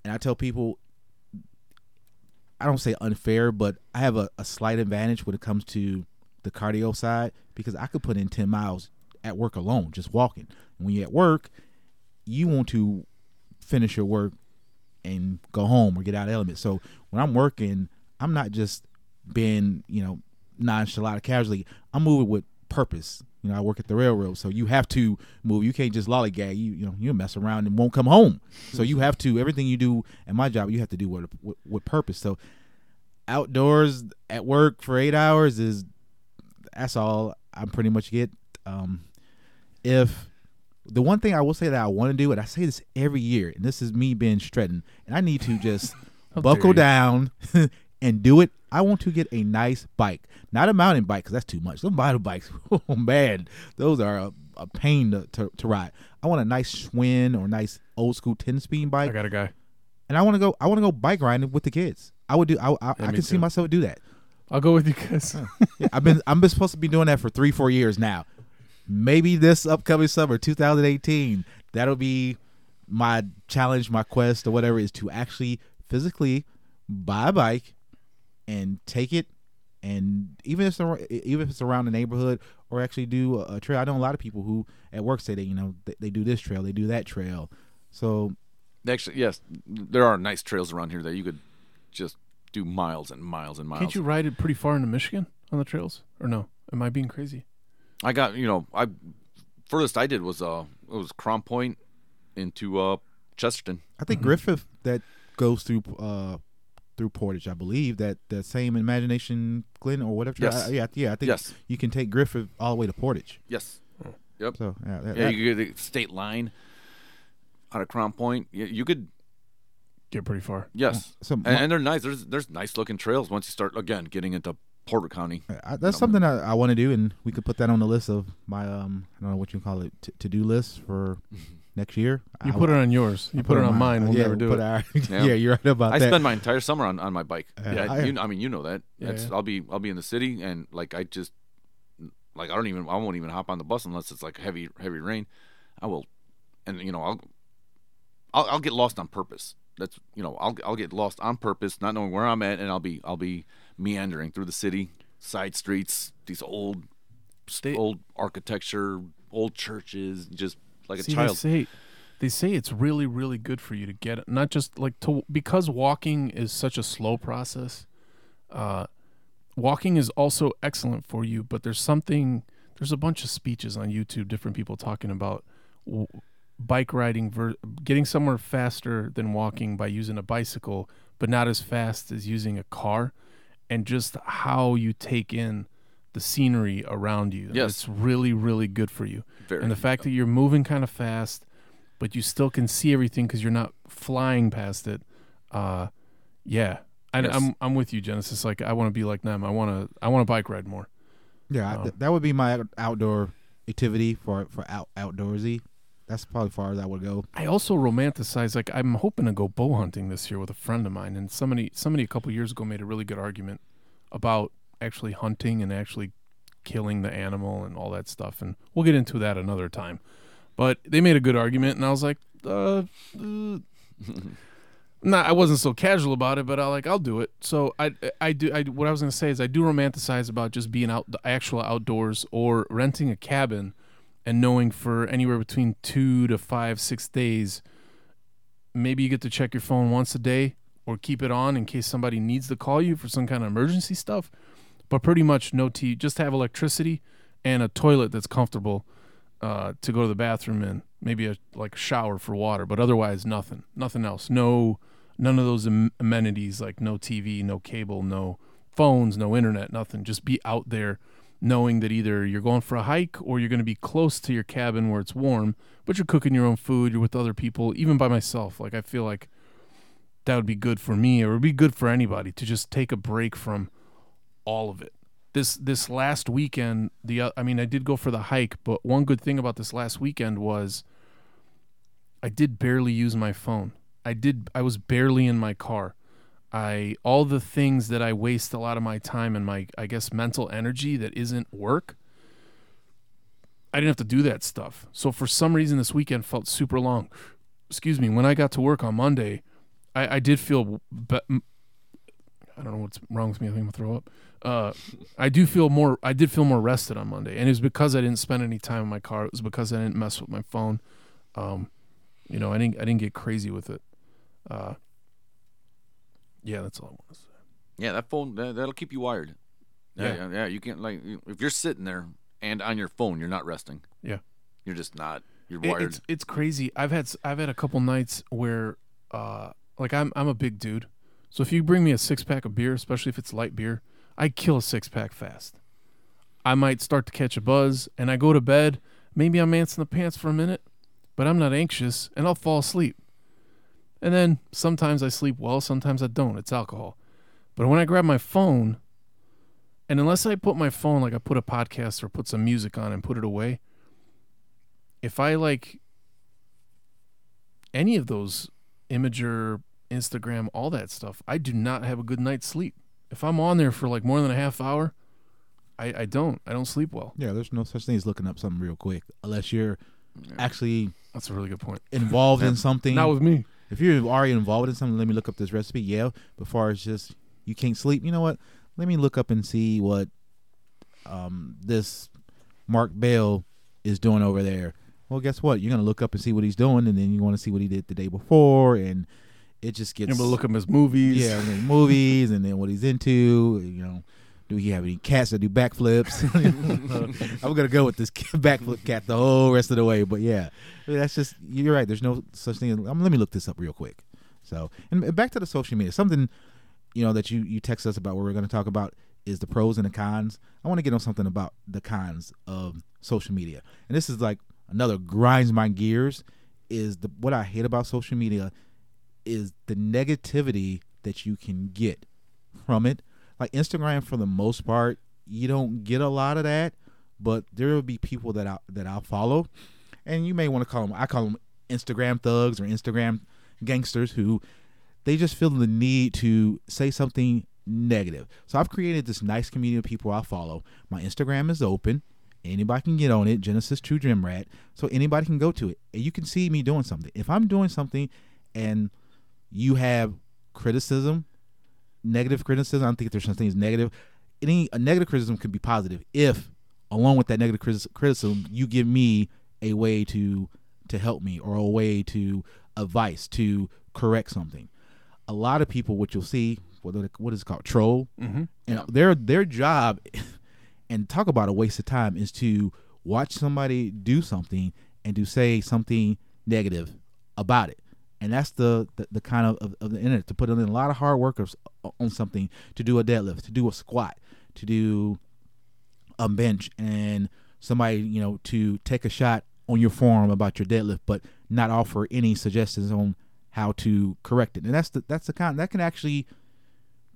and I tell people, I don't say unfair, but I have a, a slight advantage when it comes to the cardio side because I could put in ten miles at work alone, just walking. When you're at work, you want to finish your work and go home or get out of element. So when I'm working, I'm not just being, you know, nonchalant casually. I'm moving with purpose. You know, I work at the railroad, so you have to move. You can't just lollygag. You you know you mess around and won't come home. So you have to everything you do at my job, you have to do with with, with purpose. So outdoors at work for eight hours is that's all I pretty much get. Um, if the one thing I will say that I want to do, and I say this every year, and this is me being Stretton, and I need to just buckle down and do it. I want to get a nice bike, not a mountain bike, because that's too much. Those mountain bikes, oh man, those are a, a pain to, to, to ride. I want a nice Schwinn or nice old school ten speed bike. I got a guy. and I want to go. I want to go bike riding with the kids. I would do. I, I, I can see myself do that. I'll go with you guys. Yeah, I've been I'm been supposed to be doing that for three four years now. Maybe this upcoming summer, 2018, that'll be my challenge, my quest, or whatever is to actually physically buy a bike and take it, and even if it's even if it's around the neighborhood or actually do a, a trail. I know a lot of people who at work say that you know they, they do this trail, they do that trail. So Actually, yes, there are nice trails around here that you could just do miles and miles and miles. Can't you ride it pretty far into Michigan on the trails? Or no? Am I being crazy? I got you know I furthest I did was uh it was Crown Point into uh Chesterton. I think Griffith that goes through uh through Portage, I believe that that same Imagination Glen or whatever. Yes. I- yeah, yeah. I think Yes. you can take Griffith all the way to Portage. Yes. Yep. So yeah, that, Yeah, that- you get the state line out of Crown Point. You, you could Get pretty far. yes, so and, my- and they're nice. There's there's nice looking trails once you start again getting into Porter County. I, that's something I, I want to do, and we could put that on the list of my um I don't know what you call it to do list for next year. You I- put it on yours. You I put, it on mine. We'll yeah, never do put it. Our, Yeah. yeah. you're right about I that. I spend my entire summer on, on my bike. Yeah, Yeah, I- you, I mean you know that. Yeah, It's, yeah. I'll be I'll be in the city and like I just like I don't even I won't even hop on the bus unless it's like heavy heavy rain. I will, and you know I'll I'll, I'll get lost on purpose. That's you know I'll I'll get lost on purpose, not knowing where I'm at, and I'll be I'll be meandering through the city, side streets, these old State. old architecture, old churches, just like a See, child. They say, they say it's really, really good for you to get it. Not just like to because walking is such a slow process. Uh, walking is also excellent for you, but there's something. There's a bunch of speeches on YouTube, different people talking about w- bike riding, ver- getting somewhere faster than walking by using a bicycle, but not as fast as using a car, and just how you take in the scenery around you. Yes. it's really, really good for you Very. and the fact that you're moving kind of fast, but you still can see everything because you're not flying past it. Uh, yeah, I, Yes. I'm I'm with you, Genesis. Like I want to be like them. I want to I want to bike ride more. yeah, I- Oh. th- that would be my outdoor activity for for out outdoorsy. That's probably far as I would go. I also romanticize like I'm hoping to go bow hunting this year with a friend of mine, and somebody somebody a couple years ago made a really good argument about actually hunting and actually killing the animal and all that stuff, and we'll get into that another time. But they made a good argument, and I was like, uh, uh I wasn't so casual about it, but I like I'll do it. So I I do I what I was gonna say is I do romanticize about just being out the actual outdoors or renting a cabin, and knowing for anywhere between two to five six days, maybe you get to check your phone once a day or keep it on in case somebody needs to call you for some kind of emergency stuff, but pretty much no T. Just have electricity and a toilet that's comfortable uh, to go to the bathroom in. Maybe a like shower for water, but otherwise nothing, nothing else. No, none of those am- amenities like no TV, no cable, no phones, no internet, nothing. Just be out there, knowing that either you're going for a hike or you're going to be close to your cabin where it's warm, but you're cooking your own food. You're with other people, even by myself. Like I feel like that would be good for me, or it would be good for anybody to just take a break from all of it this this last weekend the uh, I mean I did go for the hike but one good thing about this last weekend was I did barely use my phone I did. I was barely in my car. I all the things that I waste a lot of my time and my I guess mental energy that isn't work. I didn't have to do that stuff. So for some reason, this weekend felt super long. Excuse me. When I got to work on Monday, I, I did feel. Be- I don't know what's wrong with me. I think I'm gonna throw up. Uh, I do feel more. I did feel more rested on Monday, and it was because I didn't spend any time in my car. It was because I didn't mess with my phone. Um, you know, I didn't. I didn't get crazy with it. Uh, yeah, that's all I want to say. Yeah, that phone that, that'll keep you wired. Yeah, Yeah. yeah. You can't like if you're sitting there and on your phone, you're not resting. Yeah. You're just not. You're It- wired. it's it's crazy. I've had I've had a couple nights where uh like I'm I'm a big dude. So if you bring me a six pack of beer, especially if it's light beer, I kill a six pack fast. I might start to catch a buzz and I go to bed. Maybe I'm ants in the pants for a minute, but I'm not anxious and I'll fall asleep. And then sometimes I sleep well, sometimes I don't. It's alcohol. But when I grab my phone, and unless I put my phone like I put a podcast or put some music on and put it away, if I like any of those Imgur, Instagram, all that stuff, I do not have a good night's sleep. If I'm on there for like more than a half hour, I, I don't. I don't sleep well. Yeah, there's no such thing as looking up something real quick unless you're actually That's a really good point. involved in something. Not with me. if you're already involved in something, let me look up this recipe. Yeah, but far as just you can't sleep, you know what? Let me look up and see what um, this Mark Bell is doing over there. Well, guess what? You're gonna look up and see what he's doing, and then you want to see what he did the day before, and it just gets You're gonna look up his movies. yeah, and then movies, and then what he's into. You know, do he have any cats that do backflips? I'm gonna go with this backflip cat the whole rest of the way. But yeah, that's just you're right. There's no such thing. As, um, let me look this up real quick. So, and and back to the social media. Something you know that you you text us about what we're going to talk about is the pros and the cons. I want to get on something about the cons of social media, and this is like another grinds my gears. Is the what I hate about social media is the negativity that you can get from it. Like Instagram, for the most part, you don't get a lot of that, but there will be people that I that I'll follow, and you may want to call them. I call them Instagram thugs or Instagram gangsters who they just feel the need to say something negative. So I've created this nice community of people I follow. My Instagram is open. Anybody can get on it, Genesis True Gym Rat. So anybody can go to it. And you can see me doing something. If I'm doing something and you have criticism, negative criticism, I don't think there's such thing as negative. Any a negative criticism could be positive if, along with that negative criticism, you give me a way to to help me or a way to advice to correct something. A lot of people, what you'll see, what what is it called, troll, Mm-hmm. and their their job, and talk about a waste of time, is to watch somebody do something and to say something negative about it. And that's the, the, the kind of, of, of the internet to put in a lot of hard work on something to do a deadlift, to do a squat, to do a bench, and somebody you know to take a shot on your forum about your deadlift, but not offer any suggestions on how to correct it. And that's the that's the kind that can actually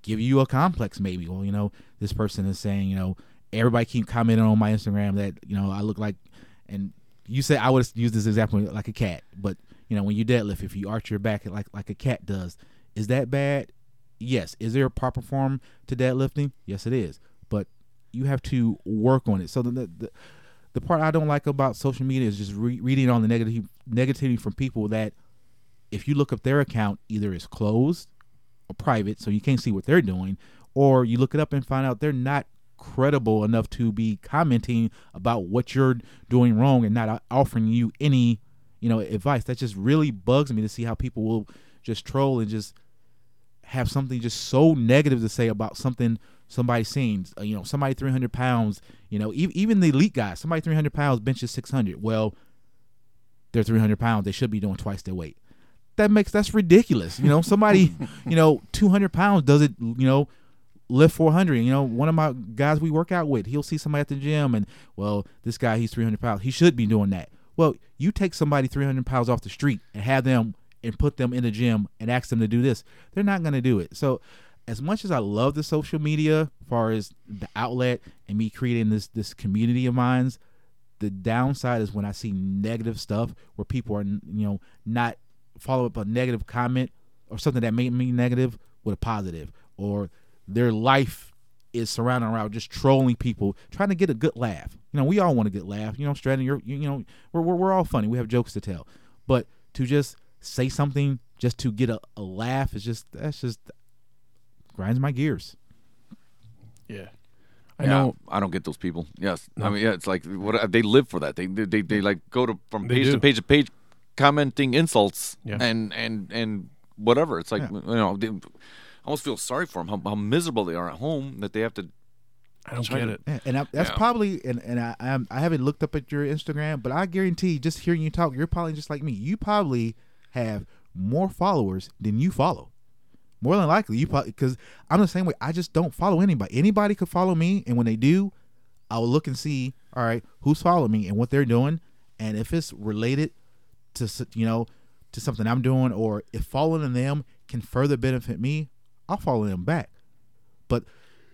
give you a complex maybe well you know this person is saying you know everybody keep commenting on my instagram that you know i look like and you say i would use this example like a cat but you know when you deadlift if you arch your back like like a cat does is that bad? Yes. Is there a proper form to deadlifting? Yes it is. But you have to work on it. So the the, the, part i don't like about social media is just re- reading on the negative negativity from people that if you look up their account either it's closed or private, so you can't see what they're doing, or you look it up and find out they're not credible enough to be commenting about what you're doing wrong and not offering you any, you know, advice. That just really bugs me to see how people will just troll and just have something just so negative to say about something somebody seen. Uh, You know, somebody 300 pounds, you know, even, even the elite guys, somebody 300 pounds benches 600. Well, they're 300 pounds. They should be doing twice their weight that makes that's ridiculous. You know, somebody, you know, two hundred pounds does it. You know, lift four hundred. You know, one of my guys we work out with, he'll see somebody at the gym, and well, this guy he's three hundred pounds. He should be doing that. Well, you take somebody three hundred pounds off the street and have them and put them in the gym and ask them to do this. They're not going to do it. So, as much as I love the social media, far as the outlet and me creating this this community of minds, the downside is when I see negative stuff where people are you know not follow up a negative comment or something that made me negative with a positive, or their life is surrounding around just trolling people, trying to get a good laugh. You know, we all want a good laugh. You know, Stratton, you're you, you know, we're, we're we're all funny. We have jokes to tell, but to just say something just to get a, a laugh is just that's just grinds my gears. Yeah. I Yeah, know. I don't get those people. Yes, I mean, yeah, it's like what uh, they live for that. They they they, they like go to from They page to page to page, commenting insults Yeah. and and and whatever. It's like Yeah. you know, they, I almost feel sorry for them how, how miserable they are at home that they have to. I don't get it. Yeah, and I, that's Yeah. probably and and I I'm, I haven't looked up at your Instagram, but I guarantee just hearing you talk, you're probably just like me. You probably have more followers than you follow. More than likely, you probably because I'm the same way. I just don't follow anybody. Anybody could follow me, and when they do, I will look and see, all right, who's following me and what they're doing, and if it's related to you know to something I'm doing, or if following them can further benefit me, I'll follow them back. But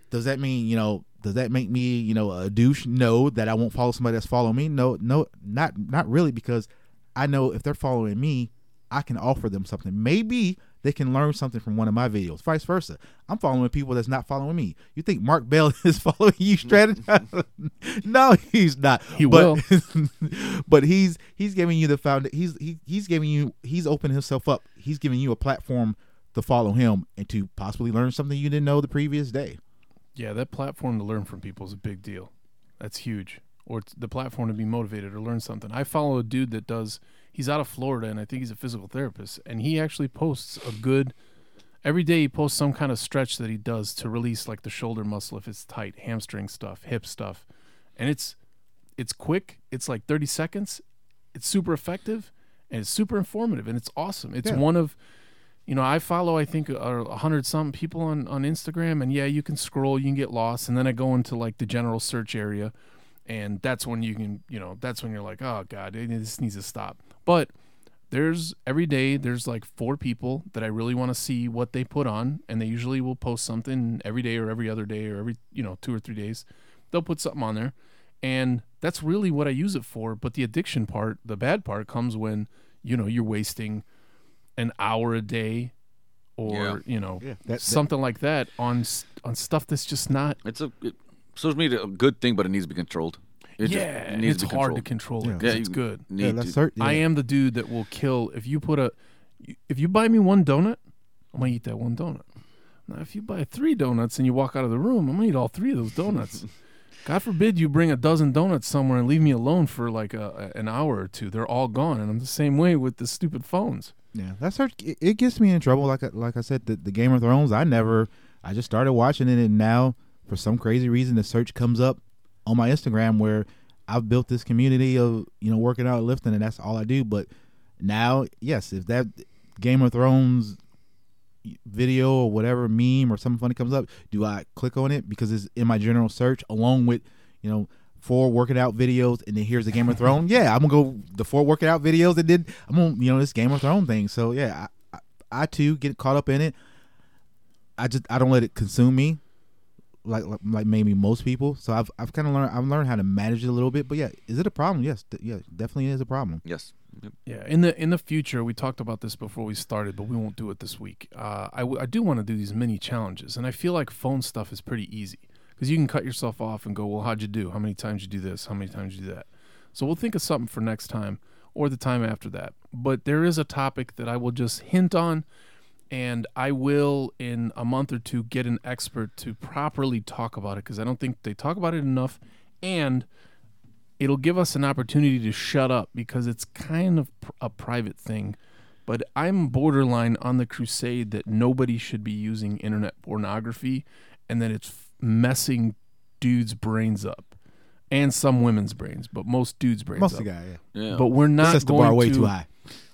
does that mean you know? Does that make me you know a douche? No, that I won't follow somebody that's following me. No, no, not not really because I know if they're following me, I can offer them something. Maybe they can learn something from one of my videos. Vice versa. I'm following people that's not following me. You think Mark Bell is following you, Stratton? no, he's not. He but, but he's he's giving you the found. He's he, he's giving you. He's opening himself up. He's giving you a platform to follow him and to possibly learn something you didn't know the previous day. Yeah, that platform to learn from people is a big deal. That's huge. Or it's the platform to be motivated or learn something. I follow a dude that does. He's out of Florida, and I think he's a physical therapist. And he actually posts a good. Every day he posts some kind of stretch that he does to release like the shoulder muscle if it's tight, hamstring stuff, hip stuff, and it's it's quick. It's like thirty seconds. It's super effective and it's super informative and it's awesome. It's Yeah. one of you know, I follow I think a hundred something people on on Instagram, and yeah, you can scroll, you can get lost, and then I go into like the general search area, and that's when you can, you know, that's when you're like, oh god, this needs to stop. But there's every day there's like four people that I really want to see what they put on, and they usually will post something every day or every other day or every you know two or three days. They'll put something on there, and that's really what I use it for. But the addiction part, the bad part, comes when you know you're wasting an hour a day or Yeah. you know Yeah, that- that- something like that on on stuff that's just not It's a it, social media a good thing, but it needs to be controlled. It just- yeah it needs it's to be hard to controlled. control it Yeah. 'cause Yeah, it's you- good Need Yeah, to- that's certain. i am the dude that will kill if you put a if you buy me one donut i'm gonna eat that one donut now if you buy three donuts and you walk out of the room i'm gonna eat all three of those donuts god forbid you bring a dozen donuts somewhere and leave me alone for like a, an hour or two they're all gone and i'm the same way with the stupid phones Yeah, that's hard. It, it gets me in trouble. Like I, like I said, the, the Game of Thrones. I never. I just started watching it, and now for some crazy reason, the search comes up on my Instagram where I've built this community of you know working out, lifting, and that's all I do. But now, yes, if that Game of Thrones video or whatever meme or something funny comes up, do I click on it because it's in my general search along with you know four working out videos and then here's the Game of Thrones. Yeah, I'm gonna go the four working out videos and then I'm gonna you know this Game of Thrones thing. So yeah, I, I, I too get caught up in it. I just I don't let it consume me, like like, like maybe most people. So I've I've kind of learned I've learned how to manage it a little bit. But yeah, is it a problem? Yes, th- yeah, definitely is a problem. Yes. Yep. Yeah, in the in the future, we talked about this before we started, but we won't do it this week. Uh, I, w- I do want to do these mini challenges, and I feel like phone stuff is pretty easy because you can cut yourself off and go, well, how'd you do? How many times you do this? How many times you do that? So we'll think of something for next time or the time after that. But there is a topic that I will just hint on, and I will in a month or two get an expert to properly talk about it because I don't think they talk about it enough, and it'll give us an opportunity to shut up because it's kind of pr- a private thing. But I'm borderline on the crusade that nobody should be using internet pornography and that it's f- messing dudes' brains up and some women's brains, but most dudes' brains Most up. of the guy, yeah. Yeah. But we're This not sets the bar way to, too high.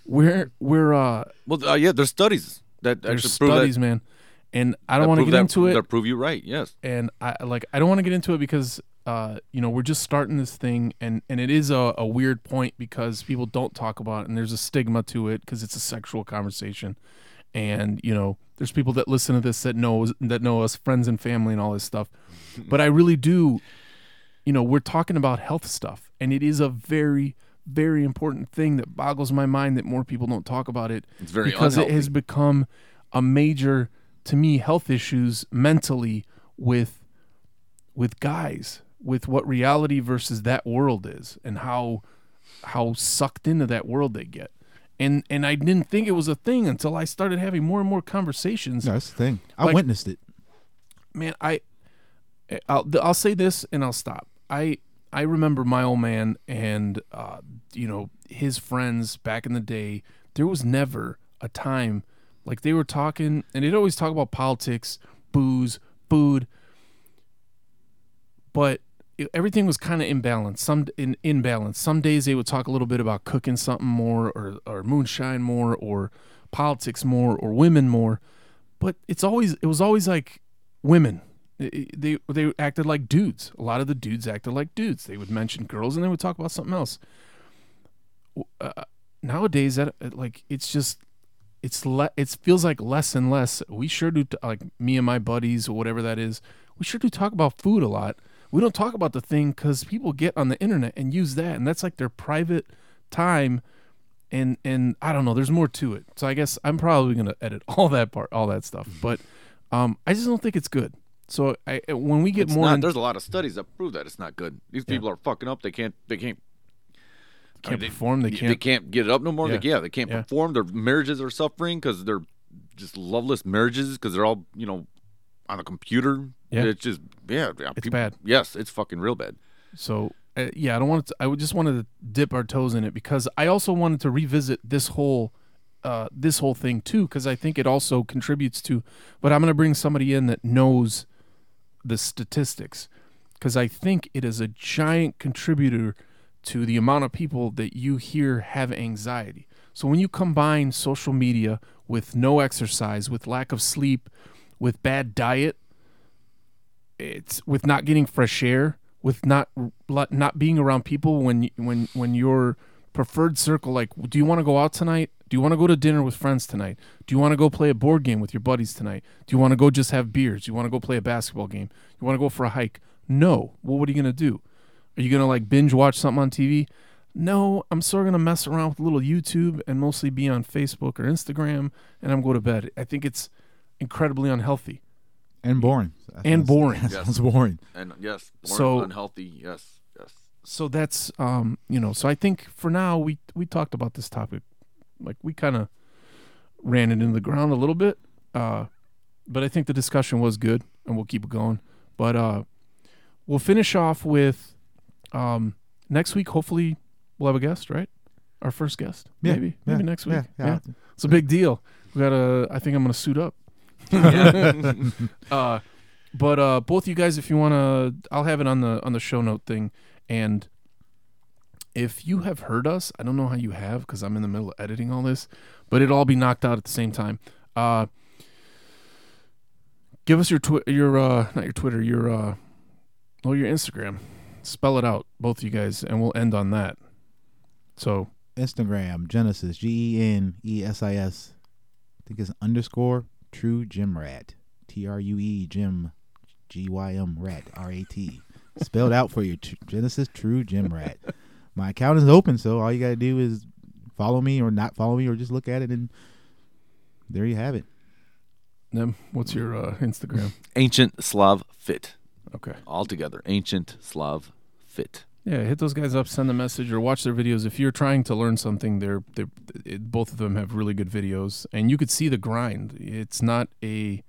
We're we're uh well, uh, yeah. There's studies that there's actually prove studies, that. man. And I don't want to get that- into it. That prove you right. Yes. and I like I don't want to get into it because uh you know we're just starting this thing and and it is a, a weird point because people don't talk about it and there's a stigma to it because it's a sexual conversation. And you know there's people that listen to this that knows that know us friends and family and all this stuff. But I really do you know we're talking about health stuff and it is a very very important thing that boggles my mind that more people don't talk about it It's very because unhealthy. it has become a major to me health issues mentally with with guys with what reality versus that world is and how how sucked into that world they get. And and I didn't think it was a thing until I started having more and more conversations. No, that's the thing. I Like- witnessed it. man i I'll, I'll say this and i'll stop. I i remember my old man and uh you know his friends back in the day. There was never a time like they were talking and they'd always talk about politics booze food. But everything was kind of imbalanced some in imbalance some days they would talk a little bit about cooking something more or or moonshine more or politics more or women more but it's always it was always like women. They they acted like dudes. A lot of the dudes acted like dudes. They would mention girls and they would talk about something else. Uh, nowadays that uh, like it's just it's le- it feels like less and less. We sure do t- like me and my buddies or whatever that is we sure do talk about food a lot we don't talk about the thing because people get on the internet and use that and that's like their private time and and i don't know there's more to it so i guess i'm probably gonna edit all that part all that stuff but um i just don't think it's good so i when we get It's more not, in- there's a lot of studies that prove that it's not good. These Yeah. people are fucking up. They can't. They can't. I can't mean, perform they They can't They can't get it up no more. Yeah. They, yeah, they can't Yeah. perform. Their marriages are suffering because they're just loveless marriages because they're all you know on a computer. Yeah. it's just yeah, yeah It's bad. Yes, it's fucking real bad. So uh, yeah, I don't want to. I would just wanted to dip our toes in it because I also wanted to revisit this whole, uh, this whole thing too because I think it also contributes to. But I'm going to bring somebody in that knows the statistics because I think it is a giant contributor to the amount of people that you hear have anxiety. So when you combine social media with no exercise, with lack of sleep, with bad diet, it's with not getting fresh air, with not not being around people when when when your preferred circle like do you want to go out tonight? Do you want to go to dinner with friends tonight? Do you want to go play a board game with your buddies tonight? Do you want to go just have beers? Do you want to go play a basketball game? You want to go for a hike? No. Well, what are you going to do? Are you going to like binge watch something on TV? No, I'm sort of going to mess around with a little YouTube and mostly be on Facebook or Instagram and I'm going to bed. I think it's incredibly unhealthy. And boring. That And sounds- boring. That Yes. sounds boring. And yes, born So- unhealthy. Yes, yes. so that's um you know so i think for now we we talked about this topic like we kind of ran it into the ground a little bit uh but i think the discussion was good and we'll keep it going but uh we'll finish off with um next week hopefully we'll have a guest right our first guest Yeah, maybe yeah, maybe next week Yeah, yeah. it's a big deal we gotta i think i'm gonna suit up uh, but uh, both you guys, if you want to, I'll have it on the on the show note thing. And if you have heard us, I don't know how you have because I'm in the middle of editing all this, but it'll all be knocked out at the same time. Uh, give us your twi- your uh, not your Twitter, your uh, oh your Instagram. Spell it out, both of you guys, and we'll end on that. So Instagram, Genesis, G E N E S I S. I think it's underscore true Gym Rat. T R U E Gym G Y M Rat R A T. Spelled out for you. Tr- Genesis True Gym Rat. My account is open, so all you gotta do is follow me or not follow me or just look at it and there you have it. Nem, what's your uh, Instagram? Ancient Slav fit Okay. all together. Ancient Slav fit. Yeah, hit those guys up, send a message, or watch their videos. If you're trying to learn something, they're they both of them have really good videos, and you could see the grind. It's not a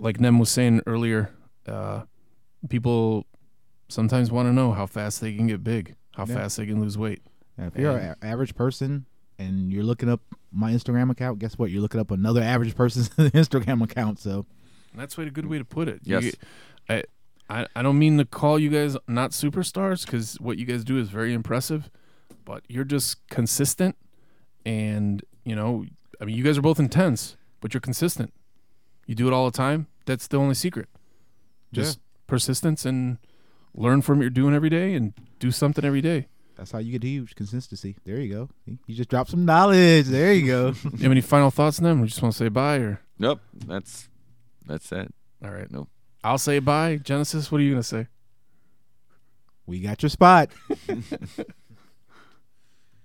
like Nem was saying earlier. Uh, people sometimes want to know how fast they can get big, how Yeah. fast they can lose weight. Now, if you're an average person and you're looking up my Instagram account, guess what? You're looking up another average person's Instagram account. So And that's a good way to put it. Yes. You- I, I I don't mean to call you guys not superstars because what you guys do is very impressive, but you're just consistent, and you know, I mean, you guys are both intense, but you're consistent. You do it all the time. That's the only secret. Just persistence and learn from what you're doing every day and do something every day. that's how you get huge consistency. There you go. You just drop some knowledge. There you go. you have any final thoughts on them? Or just want to say bye or Nope. That's that's it. all right? Nope. I'll say bye. Genesis, what are you gonna say? we got your spot.